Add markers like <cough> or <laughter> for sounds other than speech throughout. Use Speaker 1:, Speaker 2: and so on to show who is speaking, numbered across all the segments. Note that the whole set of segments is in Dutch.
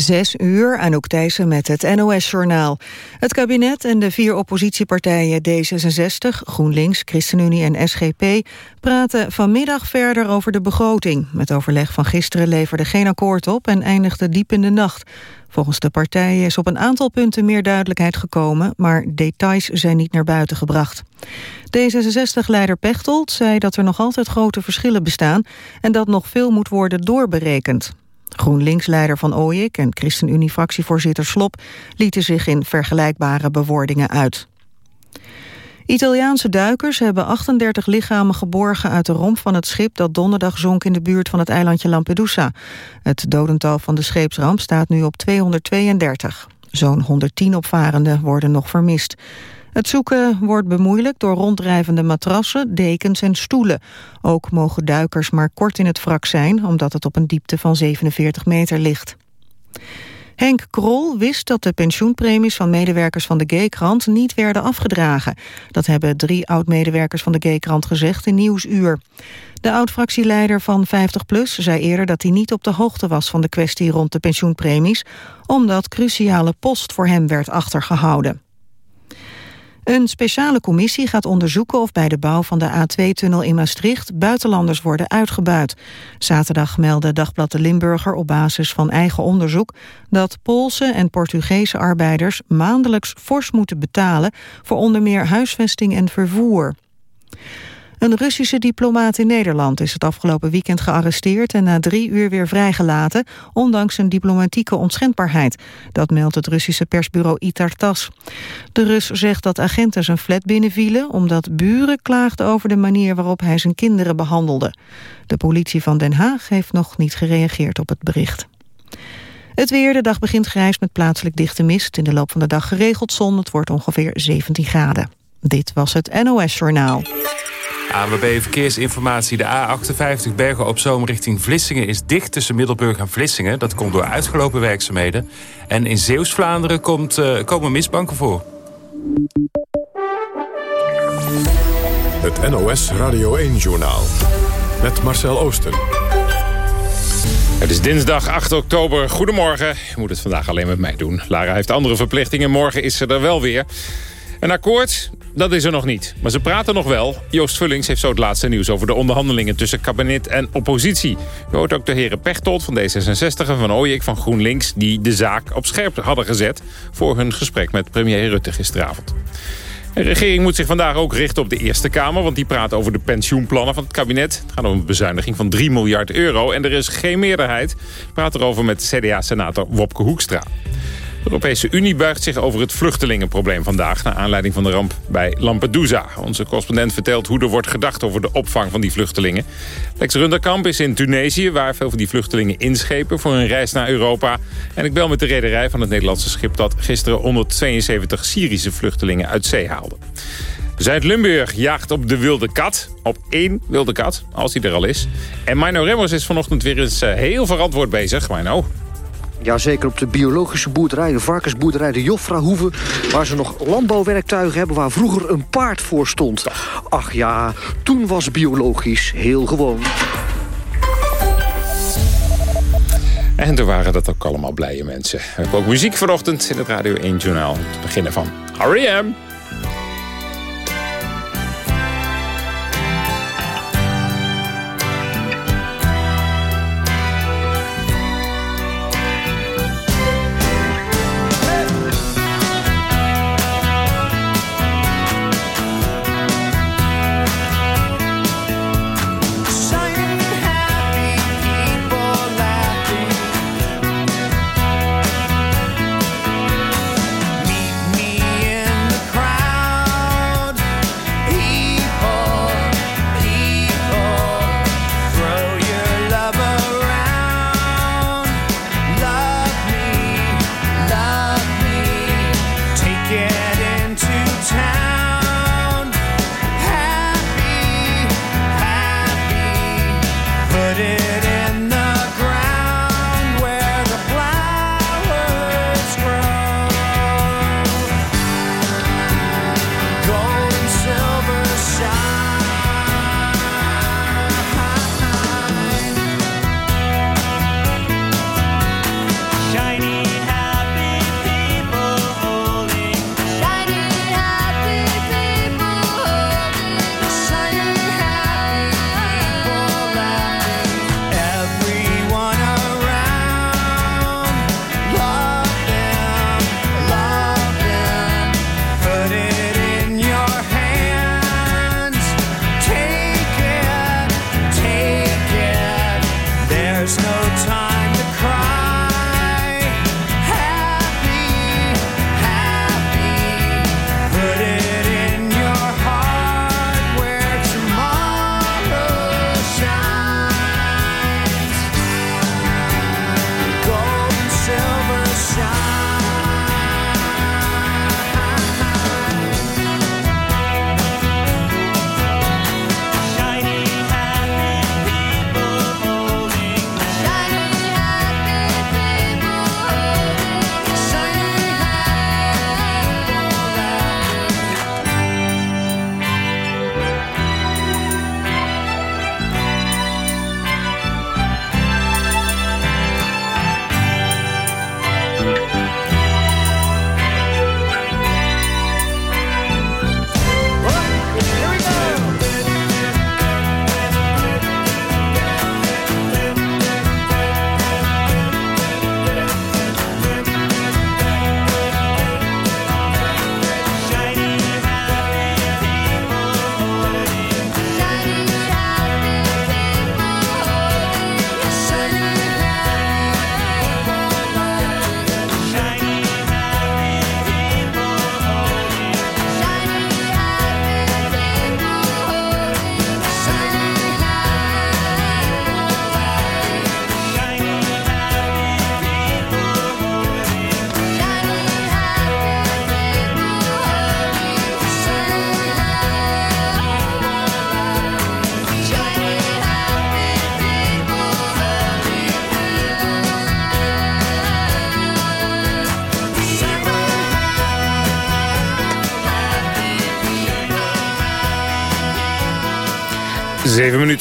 Speaker 1: Zes uur, Anouk Thijssen met het NOS-journaal. Het kabinet en de vier oppositiepartijen D66, GroenLinks, ChristenUnie en SGP... praten vanmiddag verder over de begroting. Het overleg van gisteren leverde geen akkoord op en eindigde diep in de nacht. Volgens de partijen is op een aantal punten meer duidelijkheid gekomen... maar details zijn niet naar buiten gebracht. D66-leider Pechtold zei dat er nog altijd grote verschillen bestaan... en dat nog veel moet worden doorberekend. GroenLinks-leider Van Ooyik en ChristenUnie-fractievoorzitter Slop... lieten zich in vergelijkbare bewoordingen uit. Italiaanse duikers hebben 38 lichamen geborgen uit de romp van het schip dat donderdag zonk in de buurt van het eilandje Lampedusa. Het dodental van de scheepsramp staat nu op 232. Zo'n 110 opvarenden worden nog vermist. Het zoeken wordt bemoeilijkt door ronddrijvende matrassen, dekens en stoelen. Ook mogen duikers maar kort in het wrak zijn... omdat het op een diepte van 47 meter ligt. Henk Krol wist dat de pensioenpremies van medewerkers van de G-krant niet werden afgedragen. Dat hebben drie oud-medewerkers van de G-krant gezegd in Nieuwsuur. De oud-fractieleider van 50PLUS zei eerder dat hij niet op de hoogte was van de kwestie rond de pensioenpremies, omdat cruciale post voor hem werd achtergehouden. Een speciale commissie gaat onderzoeken of bij de bouw van de A2-tunnel in Maastricht buitenlanders worden uitgebuit. Zaterdag meldde Dagblad de Limburger op basis van eigen onderzoek dat Poolse en Portugese arbeiders maandelijks fors moeten betalen voor onder meer huisvesting en vervoer. Een Russische diplomaat in Nederland is het afgelopen weekend gearresteerd en na drie uur weer vrijgelaten, ondanks zijn diplomatieke onschendbaarheid. Dat meldt het Russische persbureau Itartas. De Rus zegt dat agenten zijn flat binnenvielen omdat buren klaagden over de manier waarop hij zijn kinderen behandelde. De politie van Den Haag heeft nog niet gereageerd op het bericht. Het weer, de dag begint grijs met plaatselijk dichte mist. In de loop van de dag geregeld zon, het wordt ongeveer 17 graden. Dit was het NOS Journaal.
Speaker 2: ANWB Verkeersinformatie. De A58 Bergen op Zoom richting Vlissingen is dicht tussen Middelburg en Vlissingen. Dat komt door uitgelopen werkzaamheden. En in Zeeuws-Vlaanderen uh, komen misbanken voor.
Speaker 3: Het NOS Radio 1-journaal. Met Marcel Oosten.
Speaker 4: Het is dinsdag 8 oktober. Goedemorgen. Je moet het vandaag alleen met mij doen. Lara heeft andere verplichtingen. Morgen is ze er wel weer. Een akkoord, dat is er nog niet. Maar ze praten nog wel. Joost Vullings heeft zo het laatste nieuws over de onderhandelingen... tussen kabinet en oppositie. Je hoort ook de heren Pechtold van D66 en Van Ooyek van GroenLinks... die de zaak op scherp hadden gezet... voor hun gesprek met premier Rutte gisteravond. De regering moet zich vandaag ook richten op de Eerste Kamer... want die praat over de pensioenplannen van het kabinet. Het gaat om een bezuiniging van 3 miljard euro... en er is geen meerderheid. praat erover met CDA-senator Wopke Hoekstra. De Europese Unie buigt zich over het vluchtelingenprobleem vandaag... naar aanleiding van de ramp bij Lampedusa. Onze correspondent vertelt hoe er wordt gedacht over de opvang van die vluchtelingen. Lex Runderkamp is in Tunesië, waar veel van die vluchtelingen inschepen... voor een reis naar Europa. En ik bel met de rederij van het Nederlandse schip... dat gisteren 172 Syrische vluchtelingen uit zee haalde. Zuid-Limburg jaagt op de wilde kat. Op één wilde kat, als die er al is. En Mino Remmers is vanochtend weer eens eh, heel verantwoord bezig. Mino.
Speaker 5: Ja, zeker op de biologische boerderij, de varkensboerderij, de Joffrahoeve... waar ze nog landbouwwerktuigen hebben waar vroeger een paard voor stond. Ach ja, toen was biologisch heel gewoon.
Speaker 4: En toen waren dat ook allemaal blije mensen. We hebben ook muziek vanochtend in het Radio 1 Journaal. Te beginnen van R.E.M.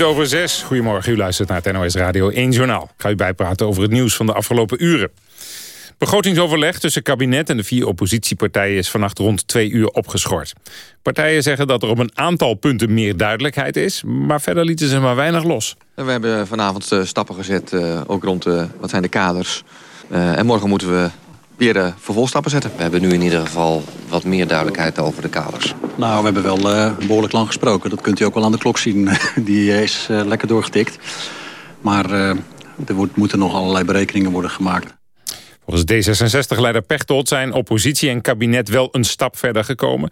Speaker 4: Over zes. Goedemorgen, u luistert naar het NOS Radio 1 Journaal. Ik ga u bijpraten over het nieuws van de afgelopen uren. Begrotingsoverleg tussen kabinet en de vier oppositiepartijen is vannacht rond twee uur opgeschort. Partijen zeggen dat er op een aantal punten meer duidelijkheid is, maar verder lieten ze maar weinig los.
Speaker 6: We hebben vanavond uh, stappen gezet, uh, ook rond uh, wat zijn de kaders. en morgen moeten we weer de vervolgstappen zetten.
Speaker 7: We hebben nu in ieder geval wat meer duidelijkheid over de kaders.
Speaker 8: Nou, we hebben wel behoorlijk lang gesproken. Dat kunt u ook wel aan de klok zien. <laughs> Die is lekker doorgetikt. Maar er moeten nog allerlei berekeningen worden gemaakt.
Speaker 4: Volgens D66-leider Pechtold zijn oppositie en kabinet wel een stap verder gekomen.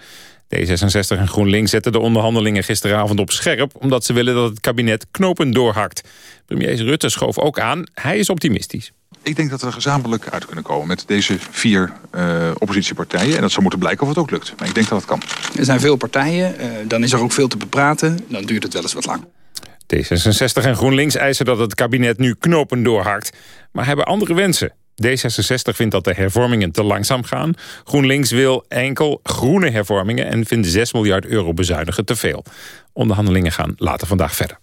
Speaker 4: D66 en GroenLinks zetten de onderhandelingen gisteravond op scherp... omdat ze willen dat het kabinet knopen doorhakt. Premier Rutte schoof ook aan. Hij is optimistisch.
Speaker 9: Ik denk dat we gezamenlijk uit kunnen komen met deze vier uh, oppositiepartijen. En dat zou moeten blijken of het ook lukt. Maar ik denk dat het kan.
Speaker 10: Er zijn veel partijen, uh, dan is er ook veel te bepraten. Dan duurt het wel eens wat lang.
Speaker 4: D66 en GroenLinks eisen dat het kabinet nu knopen doorhakt. Maar hebben andere wensen. D66 vindt dat de hervormingen te langzaam gaan. GroenLinks wil enkel groene hervormingen... en vindt 6 miljard euro bezuinigen te veel. Onderhandelingen gaan later vandaag verder.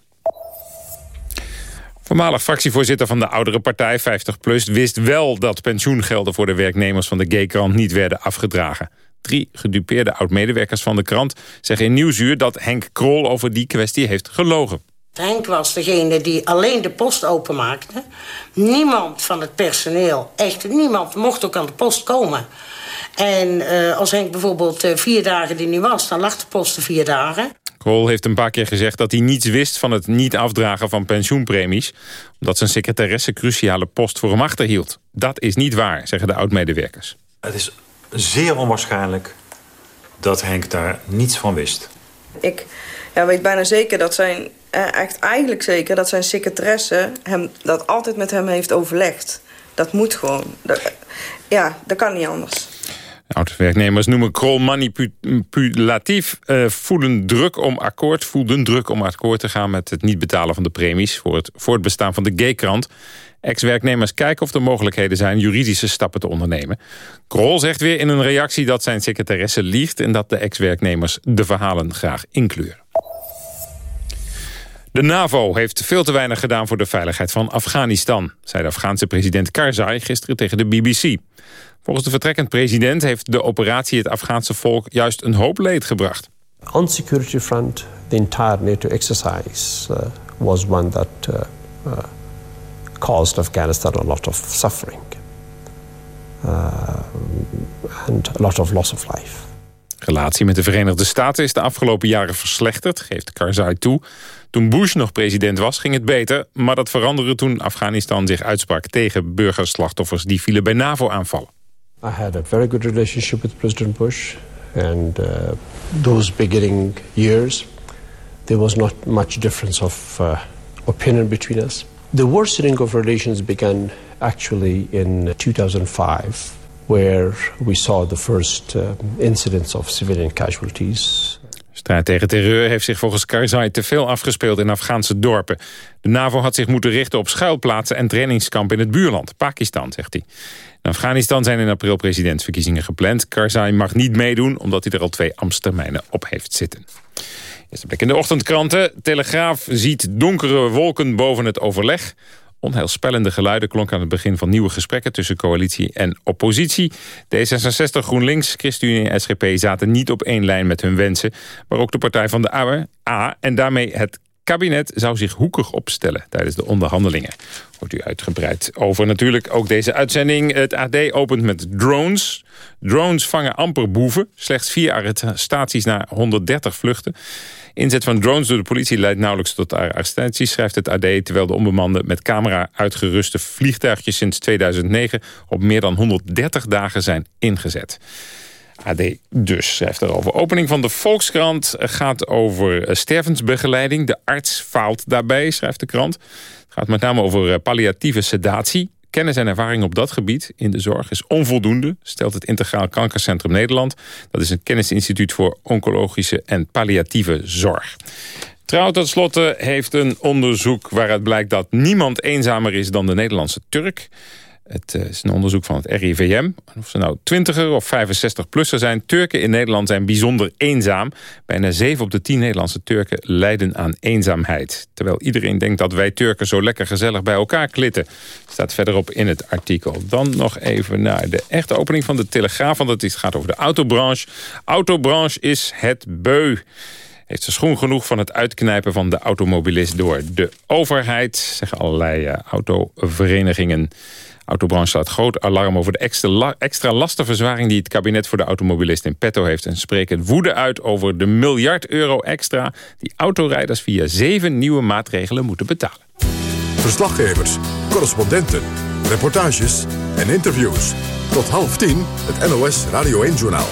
Speaker 4: Voormalig fractievoorzitter van de oudere partij 50PLUS... wist wel dat pensioengelden voor de werknemers van de G-krant niet werden afgedragen. Drie gedupeerde oud-medewerkers van de krant zeggen in Nieuwsuur... dat Henk Krol over die kwestie heeft gelogen.
Speaker 11: Henk was degene die alleen de post openmaakte. Niemand van het personeel, echt niemand, mocht ook aan de post komen. En uh, als Henk bijvoorbeeld uh, vier dagen die niet was... dan lag de post er vier dagen.
Speaker 4: Kool heeft een paar keer gezegd dat hij niets wist van het niet afdragen van pensioenpremies... omdat zijn secretaresse cruciale post voor hem achterhield. Dat is niet waar, zeggen de oud-medewerkers.
Speaker 12: Het is zeer onwaarschijnlijk dat Henk daar niets van wist.
Speaker 13: Ik ja, weet bijna zeker dat zijn eh, echt eigenlijk zeker dat zijn secretaresse hem, dat altijd met hem heeft overlegd. Dat moet gewoon. Dat, ja, dat kan niet anders.
Speaker 4: Oud-werknemers noemen Krol manipulatief, uh, voelen druk om akkoord, voelden druk om akkoord te gaan met het niet betalen van de premies voor het voortbestaan van de G-krant. Ex-werknemers kijken of er mogelijkheden zijn juridische stappen te ondernemen. Krol zegt weer in een reactie dat zijn secretaresse liegt en dat de ex-werknemers de verhalen graag inkleuren. De NAVO heeft veel te weinig gedaan voor de veiligheid van Afghanistan... zei de Afghaanse president Karzai gisteren tegen de BBC. Volgens de vertrekkend president heeft de operatie het Afghaanse volk... juist een hoop leed gebracht.
Speaker 14: On security front, the entire NATO exercise uh, was one that uh, uh, caused Afghanistan a lot of suffering. And a lot of loss of life
Speaker 4: relatie met de Verenigde Staten is de afgelopen jaren verslechterd, geeft Karzai toe. Toen Bush nog president was, ging het beter, maar dat veranderde toen Afghanistan zich uitsprak tegen burgerslachtoffers die vielen bij NAVO-aanvallen.
Speaker 14: I had a very good relationship with President Bush and uh, those beginning years there was not much difference of uh, opinion between us. The worsening of relations began actually in 2005 where we saw the first uh, incidents of civilian casualties.
Speaker 4: Strijd tegen terreur heeft zich volgens Karzai te veel afgespeeld in Afghaanse dorpen. De NAVO had zich moeten richten op schuilplaatsen en trainingskampen in het buurland, Pakistan, zegt hij. In Afghanistan zijn in april presidentsverkiezingen gepland. Karzai mag niet meedoen omdat hij er al twee ambtstermijnen op heeft zitten. Eerste blik in de ochtendkranten. Telegraaf ziet donkere wolken boven het overleg. Onheilspellende geluiden klonken aan het begin van nieuwe gesprekken... tussen coalitie en oppositie. D66, GroenLinks, ChristenUnie en SGP zaten niet op één lijn met hun wensen. Maar ook de Partij van de A, en daarmee het kabinet zou zich hoekig opstellen tijdens de onderhandelingen. Wordt u uitgebreid over natuurlijk ook deze uitzending. Het AD opent met drones. Drones vangen amper boeven. Slechts vier arrestaties na 130 vluchten. Inzet van drones door de politie leidt nauwelijks tot arrestaties, schrijft het AD... terwijl de onbemande met camera uitgeruste vliegtuigjes sinds 2009... op meer dan 130 dagen zijn ingezet. AD dus schrijft erover. Opening van de Volkskrant gaat over eh, stervensbegeleiding. De arts faalt daarbij, schrijft de krant. Het gaat met name over eh, palliatieve sedatie. Kennis en ervaring op dat gebied in de zorg is onvoldoende... stelt het Integraal Kankercentrum Nederland. Dat is een kennisinstituut voor oncologische en palliatieve zorg. Trouw tot slotte heeft een onderzoek waaruit blijkt dat niemand eenzamer is dan de Nederlandse Turk. Het eh, is een onderzoek van het RIVM. Of ze nou 20er of 65-plusser zijn. Turken in Nederland zijn bijzonder eenzaam. Bijna 7 op de 10 Nederlandse Turken lijden aan eenzaamheid. Terwijl iedereen denkt dat wij Turken zo lekker gezellig bij elkaar klitten. Staat verderop in het artikel. Dan nog even naar de echte opening van de Telegraaf. Want het gaat over de autobranche. Autobranche is het beu heeft ze schoen genoeg van het uitknijpen van de automobilist door de overheid, zeggen allerlei uh, autoverenigingen. Autobranche staat groot alarm over de extra, extra lastenverzwaring... die het kabinet voor de automobilist in petto heeft... en spreken woede uit over de miljard euro extra... die autorijders via zeven nieuwe maatregelen moeten betalen.
Speaker 3: Verslaggevers, correspondenten, reportages en interviews. Tot half tien het NOS Radio 1-journaal.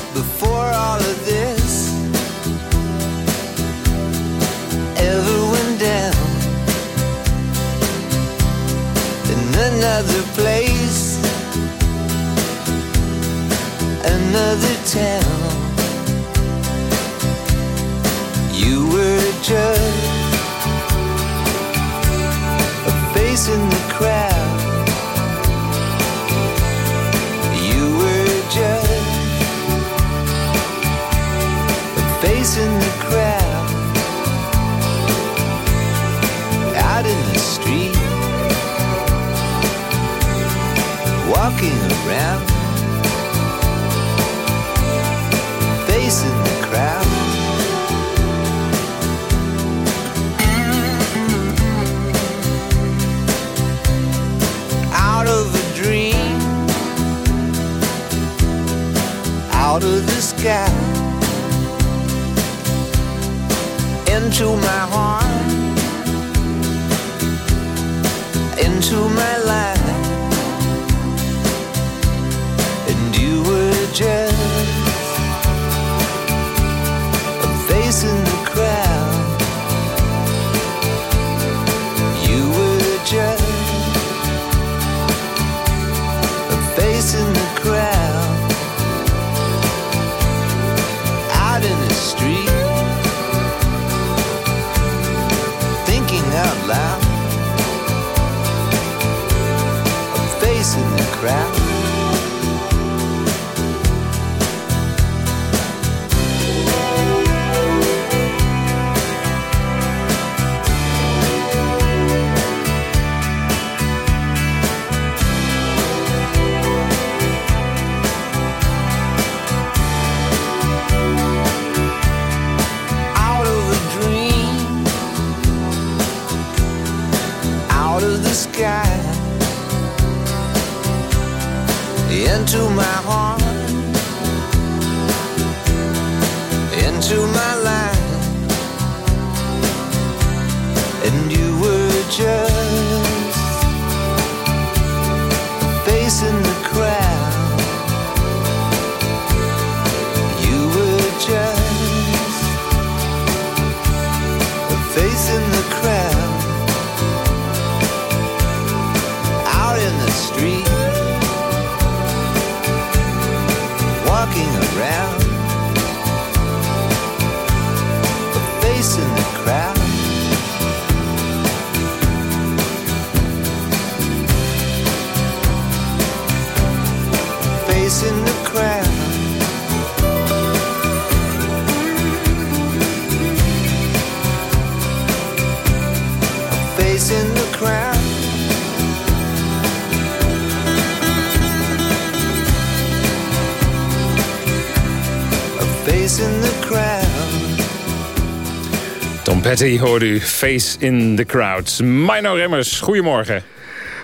Speaker 4: Tom Petty hoorde u Face in the Crowd. Mino Remmers, goedemorgen.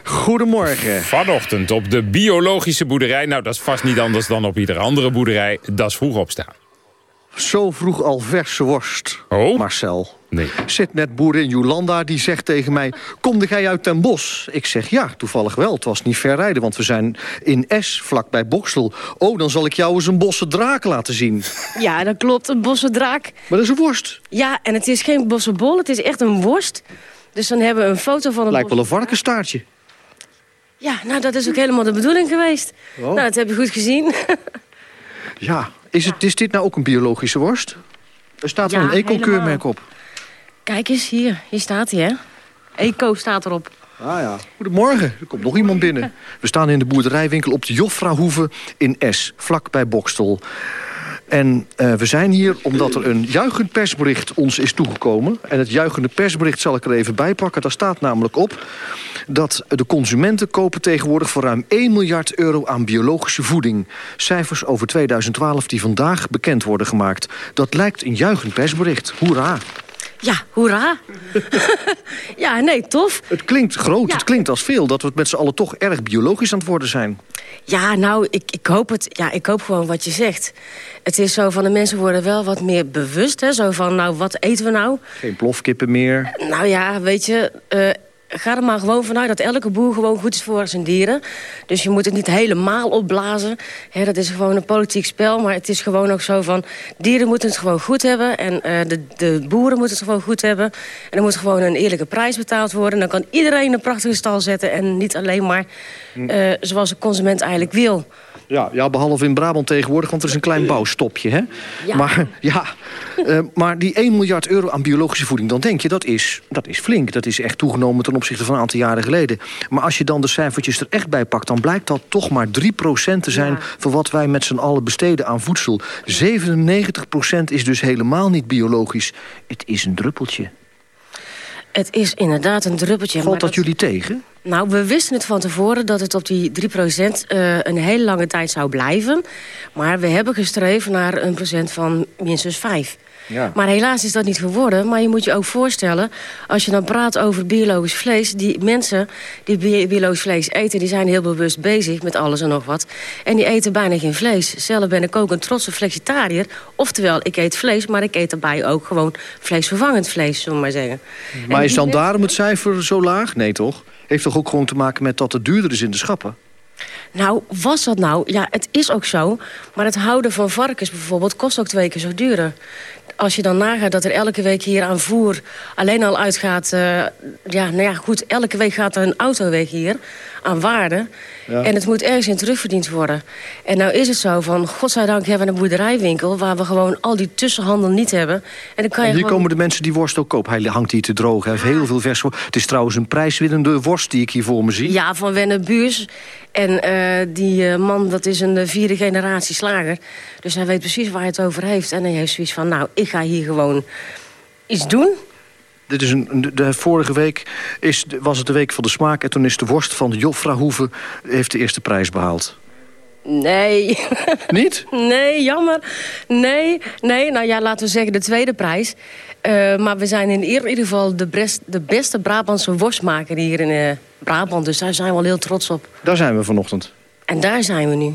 Speaker 5: Goedemorgen.
Speaker 4: Vanochtend op de biologische boerderij. Nou, dat is vast niet anders dan op iedere andere boerderij. Dat is vroeg opstaan.
Speaker 5: Zo vroeg al verse worst,
Speaker 4: oh?
Speaker 5: Marcel.
Speaker 4: Nee.
Speaker 5: Zit net boerin Jolanda, die zegt tegen mij... Komde jij uit Den Bosch? Ik zeg ja, toevallig wel. Het was niet ver rijden, want we zijn in S, vlakbij Boksel. Oh, dan zal ik jou eens een bosse draak laten zien.
Speaker 15: Ja, dat klopt, een bosse draak.
Speaker 5: Maar dat is een worst.
Speaker 15: Ja, en het is geen bosse bol, het is echt een worst. Dus dan hebben we een foto van een
Speaker 5: Lijkt wel een varkenstaartje.
Speaker 15: Ja, nou, dat is ook helemaal de bedoeling geweest.
Speaker 5: Oh.
Speaker 15: Nou, dat heb je goed gezien.
Speaker 5: Ja, is, het, is dit nou ook een biologische worst? Er staat wel
Speaker 15: Ja,
Speaker 5: een eco-keurmerk op.
Speaker 15: Kijk eens, hier. Hier staat hij, hè. Eco staat erop.
Speaker 5: Ah ja. Goedemorgen, er komt nog iemand binnen. We staan in de boerderijwinkel op de Joffrahoeve in Es, vlak bij Bokstel. En uh, we zijn hier omdat er een juichend persbericht ons is toegekomen. En het juichende persbericht zal ik er even bij pakken. Daar staat namelijk op dat de consumenten kopen tegenwoordig... voor ruim 1 miljard euro aan biologische voeding. Cijfers over 2012 die vandaag bekend worden gemaakt. Dat lijkt een juichend persbericht. Hoera!
Speaker 15: Ja, hoera. <laughs> ja, nee, tof.
Speaker 5: Het klinkt groot, het klinkt als veel... dat we het met z'n allen toch erg biologisch aan het worden zijn.
Speaker 15: Ja, nou, ik, ik hoop het. Ja, ik hoop gewoon wat je zegt. Het is zo van, de mensen worden wel wat meer bewust. Hè? Zo van, nou, wat eten we nou?
Speaker 5: Geen plofkippen meer.
Speaker 15: Nou ja, weet je... Uh, ga er maar gewoon vanuit dat elke boer gewoon goed is voor zijn dieren. Dus je moet het niet helemaal opblazen. dat is gewoon een politiek spel. Maar het is gewoon ook zo van... dieren moeten het gewoon goed hebben. En uh, de, de boeren moeten het gewoon goed hebben. En er moet gewoon een eerlijke prijs betaald worden. Dan kan iedereen een prachtige stal zetten. En niet alleen maar uh, zoals de consument eigenlijk wil.
Speaker 5: Ja, ja, behalve in Brabant tegenwoordig, want er is een klein bouwstopje. Hè?
Speaker 15: Ja.
Speaker 5: Maar, ja, uh, maar die 1 miljard euro aan biologische voeding, dan denk je, dat is, dat is flink. Dat is echt toegenomen ten opzichte van een aantal jaren geleden. Maar als je dan de cijfertjes er echt bij pakt... dan blijkt dat toch maar 3% te zijn ja. van wat wij met z'n allen besteden aan voedsel. 97% is dus helemaal niet biologisch. Het is een druppeltje.
Speaker 15: Het is inderdaad een druppeltje.
Speaker 5: Valt dat, dat jullie tegen?
Speaker 15: Nou, we wisten het van tevoren dat het op die 3% uh, een hele lange tijd zou blijven. Maar we hebben gestreefd naar een procent van minstens 5.
Speaker 5: Ja.
Speaker 15: Maar helaas is dat niet geworden. Maar je moet je ook voorstellen, als je dan praat over biologisch vlees... die mensen die biologisch vlees eten, die zijn heel bewust bezig met alles en nog wat. En die eten bijna geen vlees. Zelf ben ik ook een trotse flexitariër. Oftewel, ik eet vlees, maar ik eet daarbij ook gewoon vleesvervangend vlees, zullen we maar zeggen.
Speaker 5: Maar is dan daarom het cijfer zo laag? Nee, toch? Heeft toch ook gewoon te maken met dat het duurder is in de schappen?
Speaker 15: Nou, was dat nou? Ja, het is ook zo. Maar het houden van varkens bijvoorbeeld kost ook twee keer zo duurder. Als je dan nagaat dat er elke week hier aan voer alleen al uitgaat... Uh, ja, nou ja, goed, elke week gaat er een auto weg hier aan waarde. Ja. En het moet ergens in terugverdiend worden. En nou is het zo van, godzijdank hebben we een boerderijwinkel... waar we gewoon al die tussenhandel niet hebben. En, dan kan je
Speaker 5: en hier
Speaker 15: gewoon...
Speaker 5: komen de mensen die worst ook kopen. Hij hangt hier te droog, hij heeft heel veel vers Het is trouwens een prijswinnende worst die ik hier voor me zie.
Speaker 15: Ja, van Wenne Buurs. En uh, die uh, man, dat is een vierde generatie slager. Dus hij weet precies waar hij het over heeft. En hij heeft zoiets van, nou, ik ga hier gewoon iets doen...
Speaker 5: Dit is een, de, de vorige week is, was het de week van de smaak... en toen is de worst van de Joffrahoeve heeft de eerste prijs behaald.
Speaker 15: Nee.
Speaker 5: Niet? <laughs>
Speaker 15: Nee, jammer. Nee, nee, nou ja, laten we zeggen de tweede prijs. Uh, maar we zijn in ieder geval de, best, de beste Brabantse worstmaker hier in uh, Brabant. Dus daar zijn we wel heel trots op.
Speaker 5: Daar zijn we vanochtend.
Speaker 15: En daar zijn we nu.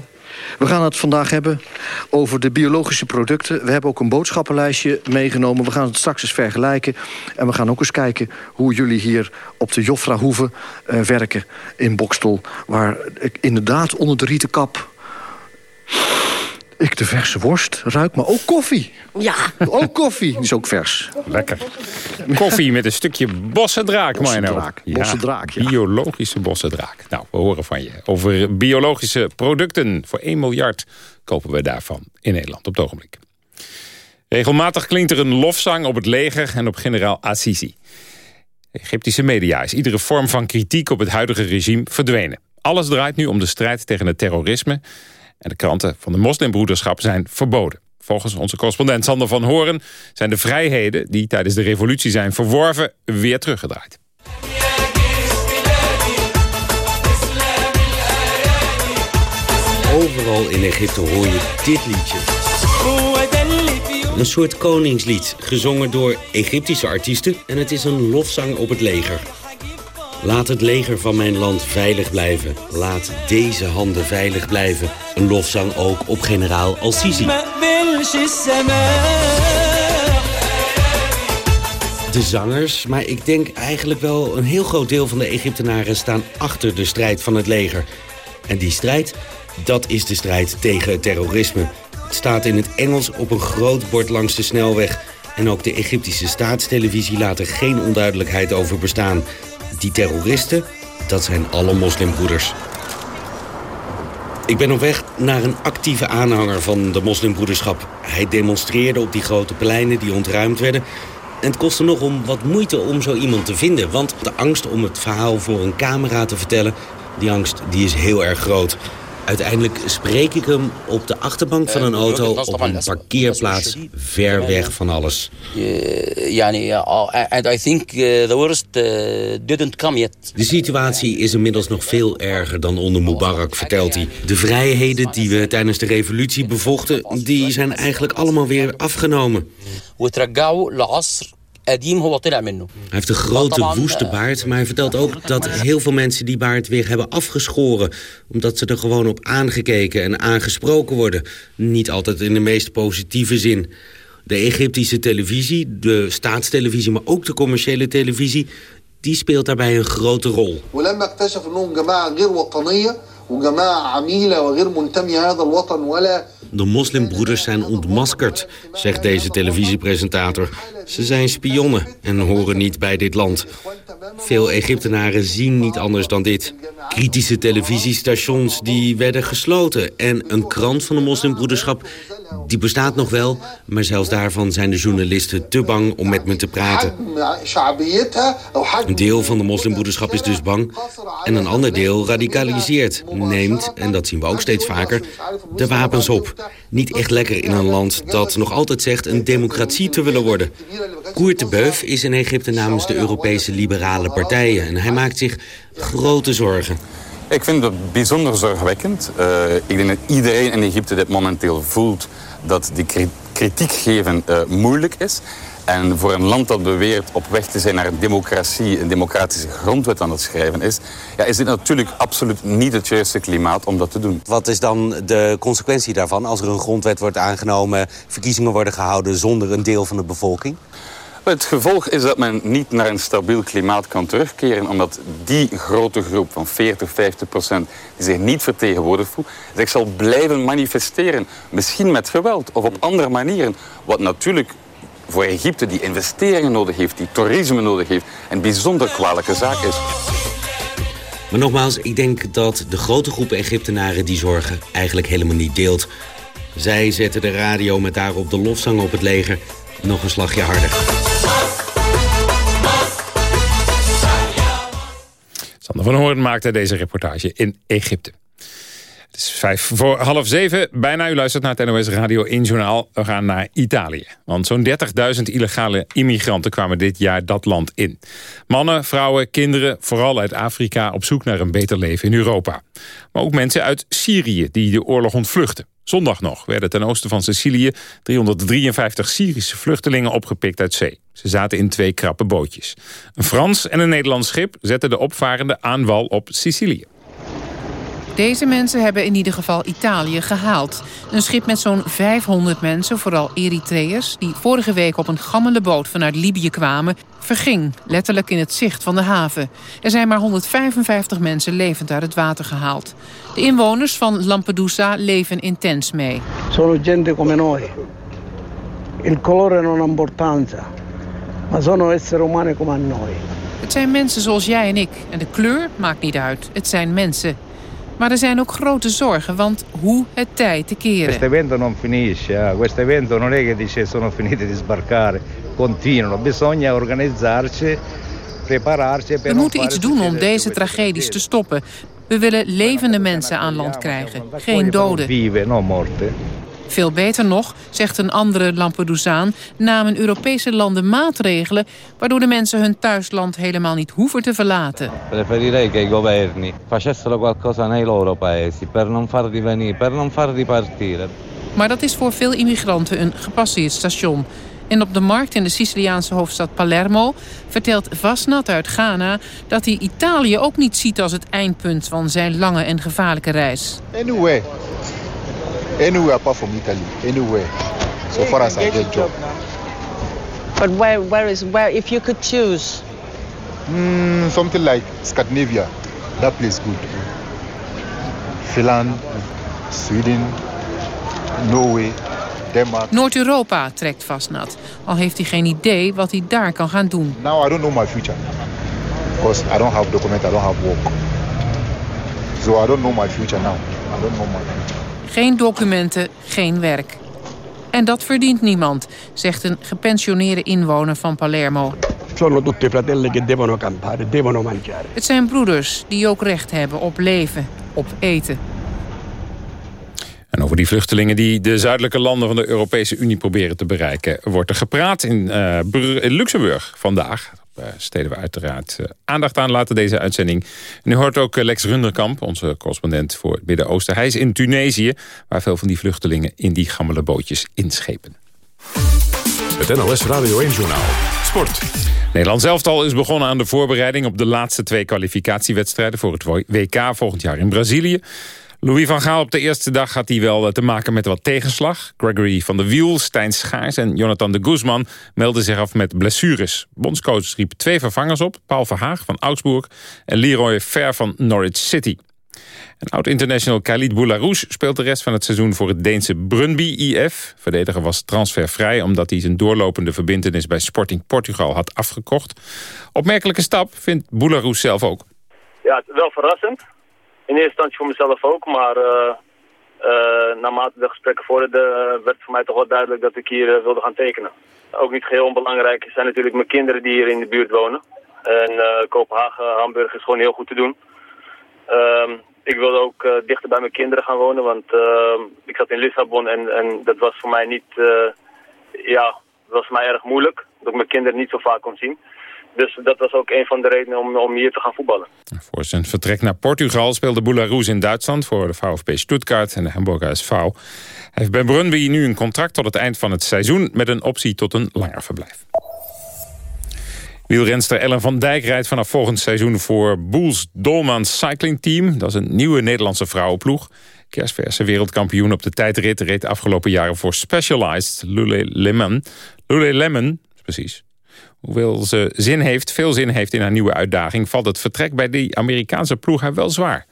Speaker 5: We gaan het vandaag hebben over de biologische producten. We hebben ook een boodschappenlijstje meegenomen. We gaan het straks eens vergelijken. En we gaan ook eens kijken hoe jullie hier op de Joffrahoeve uh, werken in Bokstel. Waar ik inderdaad onder de rieten kap ik de verse worst ruik, maar ook koffie.
Speaker 15: Ja.
Speaker 5: Ook koffie. Die is ook vers.
Speaker 4: Lekker. Koffie met een stukje bossendraak,
Speaker 5: Bossendraak,
Speaker 4: ja,
Speaker 5: bossendraak, ja.
Speaker 4: Biologische bossendraak. Nou, we horen van je. Over biologische producten. Voor 1 miljard kopen we daarvan in Nederland op het ogenblik. Regelmatig klinkt er een lofzang op het leger en op generaal Assisi. Egyptische media is iedere vorm van kritiek op het huidige regime verdwenen. Alles draait nu om de strijd tegen het terrorisme en de kranten van de moslimbroederschap zijn verboden. Volgens onze correspondent Sander van Horen zijn de vrijheden... die tijdens de revolutie zijn verworven, weer teruggedraaid.
Speaker 16: Overal in Egypte hoor je dit liedje. Een soort koningslied, gezongen door Egyptische artiesten... en het is een lofzang op het leger. Laat het leger van mijn land veilig blijven. Laat deze handen veilig blijven. Een lofzang ook op generaal Al-Sisi. De zangers, maar ik denk eigenlijk wel een heel groot deel van de Egyptenaren... staan achter de strijd van het leger. En die strijd, dat is de strijd tegen het terrorisme. Het staat in het Engels op een groot bord langs de snelweg... En ook de Egyptische staatstelevisie laat er geen onduidelijkheid over bestaan. Die terroristen, dat zijn alle moslimbroeders. Ik ben op weg naar een actieve aanhanger van de moslimbroederschap. Hij demonstreerde op die grote pleinen die ontruimd werden. En het kostte nog om wat moeite om zo iemand te vinden. Want de angst om het verhaal voor een camera te vertellen... die angst die is heel erg groot. Uiteindelijk spreek ik hem op de achterbank van een auto op een parkeerplaats ver weg van alles. De situatie is inmiddels nog veel erger dan onder Mubarak, vertelt hij. De vrijheden die we tijdens de revolutie bevochten, die zijn eigenlijk allemaal weer afgenomen.
Speaker 17: وترجعوا لعصر قديم هو طلع منه.
Speaker 16: Hij heeft een grote woeste baard, maar hij vertelt ook dat <laughs> heel veel mensen die baard weer hebben afgeschoren. Omdat ze er gewoon op aangekeken en aangesproken worden. Niet altijd in de meest positieve zin. De Egyptische televisie, de staatstelevisie, maar ook de commerciële televisie... die speelt daarbij een grote rol.
Speaker 18: ولما اكتشف انهم جماعه غير وطنيه وجماعه عميله وغير منتميه هذا الوطن ولا
Speaker 16: De moslimbroeders zijn ontmaskerd, zegt deze televisiepresentator. Ze zijn spionnen en horen niet bij dit land. Veel Egyptenaren zien niet anders dan dit. Kritische televisiestations die werden gesloten... en een krant van de moslimbroederschap, die bestaat nog wel... maar zelfs daarvan zijn de journalisten te bang om met me te praten. Een deel van de moslimbroederschap is dus bang... en een ander deel radicaliseert, neemt, en dat zien we ook steeds vaker... de wapens op. Niet echt lekker in een land dat nog altijd zegt een democratie te willen worden... Koert de Beuf is in Egypte namens de Europese liberale partijen. En hij maakt zich grote zorgen.
Speaker 19: Ik vind het bijzonder zorgwekkend. Uh, ik denk dat iedereen in Egypte dit momenteel voelt dat die kri- kritiek geven uh, moeilijk is. En voor een land dat beweert op weg te zijn naar een democratie, een democratische grondwet aan het schrijven is, ja, is dit natuurlijk absoluut niet het juiste klimaat om dat te doen.
Speaker 16: Wat is dan de consequentie daarvan als er een grondwet wordt aangenomen... verkiezingen worden gehouden zonder een deel van de bevolking?
Speaker 19: Het gevolg is dat men niet naar een stabiel klimaat kan terugkeren, omdat die grote groep van 40, 50 procent die zich niet vertegenwoordigd voelt, zich zal blijven manifesteren. Misschien met geweld of op andere manieren. Wat natuurlijk voor Egypte die investeringen nodig heeft, die toerisme nodig heeft, een bijzonder kwalijke zaak is.
Speaker 16: Maar nogmaals, ik denk dat de grote groep Egyptenaren die zorgen eigenlijk helemaal niet deelt. Zij zetten de radio met daarop de lofzang op het leger nog een slagje harder.
Speaker 4: Sander van Hoorn maakte deze reportage in Egypte. Het is vijf voor half zeven. Bijna u luistert naar het NOS Radio 1 Journaal. We gaan naar Italië. Want zo'n 30.000 illegale immigranten kwamen dit jaar dat land in. Mannen, vrouwen, kinderen, vooral uit Afrika... op zoek naar een beter leven in Europa. Maar ook mensen uit Syrië die de oorlog ontvluchten. Zondag nog werden ten oosten van Sicilië 353 Syrische vluchtelingen opgepikt uit zee. Ze zaten in twee krappe bootjes. Een Frans en een Nederlands schip zetten de opvarenden aan wal op Sicilië.
Speaker 20: Deze mensen hebben in ieder geval Italië gehaald. Een schip met zo'n 500 mensen, vooral Eritreërs... die vorige week op een gammele boot vanuit Libië kwamen... verging, letterlijk in het zicht van de haven. Er zijn maar 155 mensen levend uit het water gehaald. De inwoners van Lampedusa leven intens mee.
Speaker 21: Sono gente come noi. Il colore non ha importanza, ma sono esseri umani come noi.
Speaker 20: Het zijn mensen zoals jij en ik. En de kleur maakt niet uit. Het zijn mensen. Maar er zijn ook grote zorgen, want hoe het tijd te keren.
Speaker 22: Questo evento non finisce, eh. questo evento non è che dice sono finiti di sbarcare, continuano, bisogna organizzarci, prepararci.
Speaker 20: We moeten iets doen om deze tragedies te stoppen. We willen levende mensen aan land krijgen, geen doden.
Speaker 22: Vive, non morte.
Speaker 20: Veel beter nog, zegt een andere Lampedusaan, namen Europese landen maatregelen... waardoor de mensen hun thuisland helemaal niet hoeven te verlaten.
Speaker 22: Preferirei che i governi facessero qualcosa nei loro paesi per non farli venire, per non farli partire.
Speaker 20: Maar dat is voor veel immigranten een gepasseerd station. En op de markt in de Siciliaanse hoofdstad Palermo vertelt Vasnat uit Ghana... dat hij Italië ook niet ziet als het eindpunt van zijn lange en gevaarlijke reis.
Speaker 23: Anywhere. Anywhere apart from Italy. Anywhere. So far as I get job.
Speaker 24: But where, where is where? If you could choose,
Speaker 23: Mm, something like Scandinavia. That place good. Finland, Sweden, Norway, Denmark.
Speaker 20: Noord-Europa trekt Vasnat. Al heeft hij geen idee wat hij daar kan gaan doen.
Speaker 23: Now I don't know my future. Because I don't have document, I don't have work. So I don't know my future now. I don't know my future.
Speaker 20: Geen documenten, geen werk. En dat verdient niemand, zegt een gepensioneerde inwoner van Palermo.
Speaker 21: Sono tutti fratelli che devono campare, devono mangiare.
Speaker 20: Het zijn broeders die ook recht hebben op leven, op eten.
Speaker 4: En over die vluchtelingen die de zuidelijke landen van de Europese Unie proberen te bereiken... wordt er gepraat in, uh, in Luxemburg vandaag. Uh, steden we uiteraard uh, aandacht aan laten deze uitzending. En u hoort ook Lex Runderkamp, onze correspondent voor het Midden-Oosten. Hij is in Tunesië, waar veel van die vluchtelingen in die gammele bootjes inschepen.
Speaker 3: Het NLS Radio 1-journaal. Sport.
Speaker 4: Nederland zelftal is begonnen aan de voorbereiding... op de laatste twee kwalificatiewedstrijden voor het WK volgend jaar in Brazilië. Louis van Gaal op de eerste dag had hij wel te maken met wat tegenslag. Gregory van der Wiel, Stijn Schaars en Jonathan de Guzman melden zich af met blessures. Bondscoach riep twee vervangers op. Paul Verhaag van Augsburg en Leroy Fer van Norwich City. En oud-international Khalid Boularus speelt de rest van het seizoen voor het Deense Brunby IF. Verdediger was transfervrij omdat hij zijn doorlopende verbindenis bij Sporting Portugal had afgekocht. Opmerkelijke stap vindt Boularus zelf ook.
Speaker 25: Ja, wel verrassend in eerste instantie voor mezelf ook, maar uh, uh, naarmate de gesprekken vorderden werd voor mij toch wel duidelijk dat ik hier uh, wilde gaan tekenen. Ook niet geheel onbelangrijk zijn natuurlijk mijn kinderen die hier in de buurt wonen. En Kopenhagen, Hamburg is gewoon heel goed te doen. Ehm, ik wilde ook dichter bij mijn kinderen gaan wonen, want ehm, ik zat in Lissabon en, en dat was voor mij niet, ja, dat was voor mij erg moeilijk. Dat ik mijn kinderen niet zo vaak kon zien. Dus dat was ook een van de redenen om, om hier te gaan voetballen.
Speaker 4: Voor zijn vertrek naar Portugal speelde Boularus in Duitsland... voor de VfB Stuttgart en de Hamburger SV. Hij heeft bij Brunby nu een contract tot het eind van het seizoen... met een optie tot een langer verblijf. Wielrenster Ellen van Dijk rijdt vanaf volgend seizoen voor Boels Dolman Cycling Team. Dat is een nieuwe Nederlandse vrouwenploeg. Kerstverse wereldkampioen op de tijdrit reed de afgelopen jaren voor Specialized Lululemon. Lululemon, precies. Hoewel ze zin heeft, veel zin heeft in haar nieuwe uitdaging... valt het vertrek bij die Amerikaanse ploeg haar wel zwaar.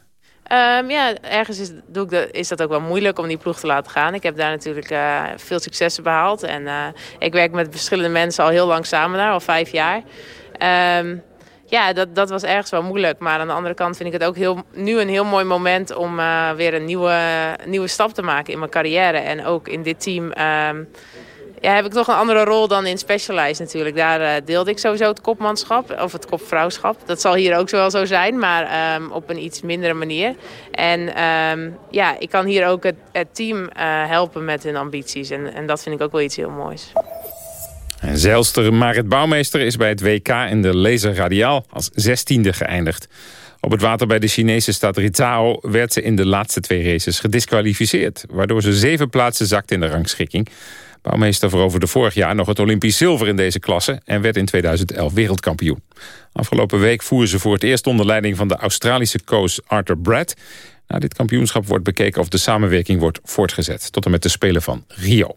Speaker 26: Um, ja, ergens is, doe ik is dat ook wel moeilijk om die ploeg te laten gaan. Ik heb daar natuurlijk uh, veel successen behaald. En uh, ik werk met verschillende mensen al heel lang samen daar, al vijf jaar. Um, ja, dat, dat was ergens wel moeilijk. Maar aan de andere kant vind ik het ook heel, nu een heel mooi moment... om uh, weer een nieuwe, nieuwe stap te maken in mijn carrière. En ook in dit team... Um, ja, heb ik toch een andere rol dan in Specialized natuurlijk. Daar uh, deelde ik sowieso het kopmanschap of het kopvrouwschap. Dat zal hier ook wel zo zijn, maar um, op een iets mindere manier. En um, ja, ik kan hier ook het, het team uh, helpen met hun ambities. En, en dat vind ik ook wel iets heel moois.
Speaker 4: En zeilster Marit Bouwmeester is bij het WK in de laser radiaal als zestiende geëindigd. Op het water bij de Chinese stad Rizao werd ze in de laatste twee races gedisqualificeerd. Waardoor ze zeven plaatsen zakte in de rangschikking. Bouwmeester veroverde vorig jaar nog het Olympisch zilver in deze klasse... en werd in 2011 wereldkampioen. Afgelopen week voeren ze voor het eerst onder leiding van de Australische coach Arthur Brad. Na dit kampioenschap wordt bekeken of de samenwerking wordt voortgezet... tot en met de Spelen van Rio.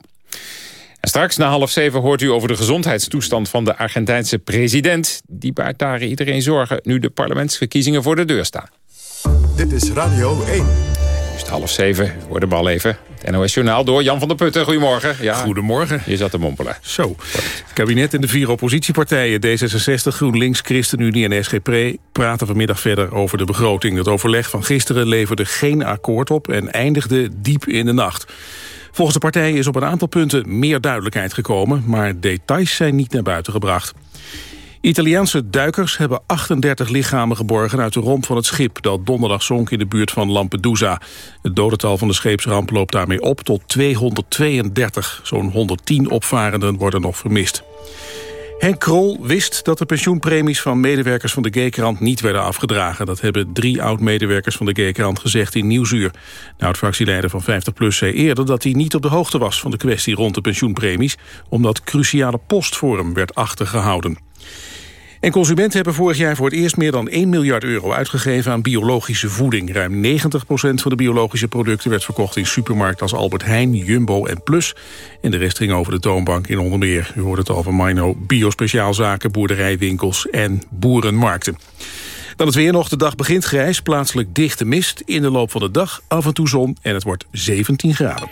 Speaker 4: En straks na half zeven hoort u over de gezondheidstoestand van de Argentijnse president. Die baart daar iedereen zorgen nu de parlementsverkiezingen voor de deur staan.
Speaker 3: Dit is Radio 1.
Speaker 4: Nu is het half zeven, hoor de bal even. Het NOS Journaal door Jan van der Putten. Goedemorgen. Ja,
Speaker 27: Goedemorgen.
Speaker 4: Je zat te mompelen.
Speaker 27: Zo. Het kabinet en de vier oppositiepartijen D66, GroenLinks, ChristenUnie en SGP... praten vanmiddag verder over de begroting. Het overleg van gisteren leverde geen akkoord op... en eindigde diep in de nacht. Volgens de partijen is op een aantal punten meer duidelijkheid gekomen... maar details zijn niet naar buiten gebracht. Italiaanse duikers hebben 38 lichamen geborgen uit de romp van het schip... dat donderdag zonk in de buurt van Lampedusa. Het dodental van de scheepsramp loopt daarmee op tot 232. Zo'n 110 opvarenden worden nog vermist. Henk Krol wist dat de pensioenpremies van medewerkers van de G-krant niet werden afgedragen. Dat hebben drie oud-medewerkers van de G-krant gezegd in Nieuwsuur. De oud-fractieleider van 50PLUS zei eerder dat hij niet op de hoogte was van de kwestie rond de pensioenpremies, omdat cruciale post voor hem werd achtergehouden. En consumenten hebben vorig jaar voor het eerst meer dan 1 miljard euro uitgegeven aan biologische voeding. Ruim 90% van de biologische producten werd verkocht in supermarkten als Albert Heijn, Jumbo en Plus. En de rest ging over de toonbank in onder meer, u hoort het al van Mino, biospeciaalzaken, boerderijwinkels en boerenmarkten. Dan het weer nog. De dag begint grijs, plaatselijk dichte mist. In de loop van de dag af en toe zon en het wordt 17 graden.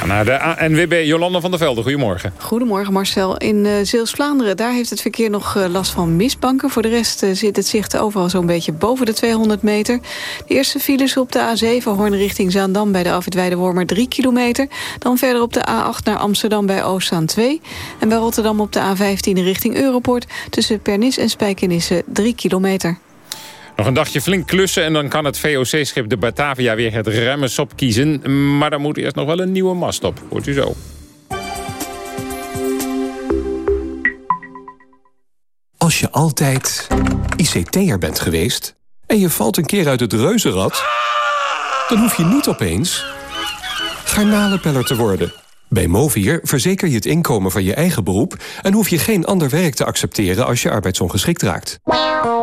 Speaker 4: Gaan naar de ANWB Jolanda van der Velde. Goedemorgen.
Speaker 28: Goedemorgen Marcel. In uh, Zeeuws-Vlaanderen daar heeft het verkeer nog uh, last van mistbanken. Voor de rest uh, zit het zicht overal zo'n beetje boven de 200 meter. De eerste files op de A7 Hoorn richting Zaandam bij de Afwit Wormer 3 kilometer. Dan verder op de A8 naar Amsterdam bij Oostzaan 2. En bij Rotterdam op de A15 richting Europort tussen Pernis en Spijkenisse 3 kilometer.
Speaker 4: Nog een dagje flink klussen en dan kan het VOC-schip de Batavia weer het remmen op kiezen. Maar dan moet eerst nog wel een nieuwe mast op. Hoort u zo.
Speaker 29: Als je altijd ICT'er bent geweest en je valt een keer uit het reuzenrad... dan hoef je niet opeens garnalenpeller te worden. Bij Movier verzeker je het inkomen van je eigen beroep... en hoef je geen ander werk te accepteren als je arbeidsongeschikt raakt.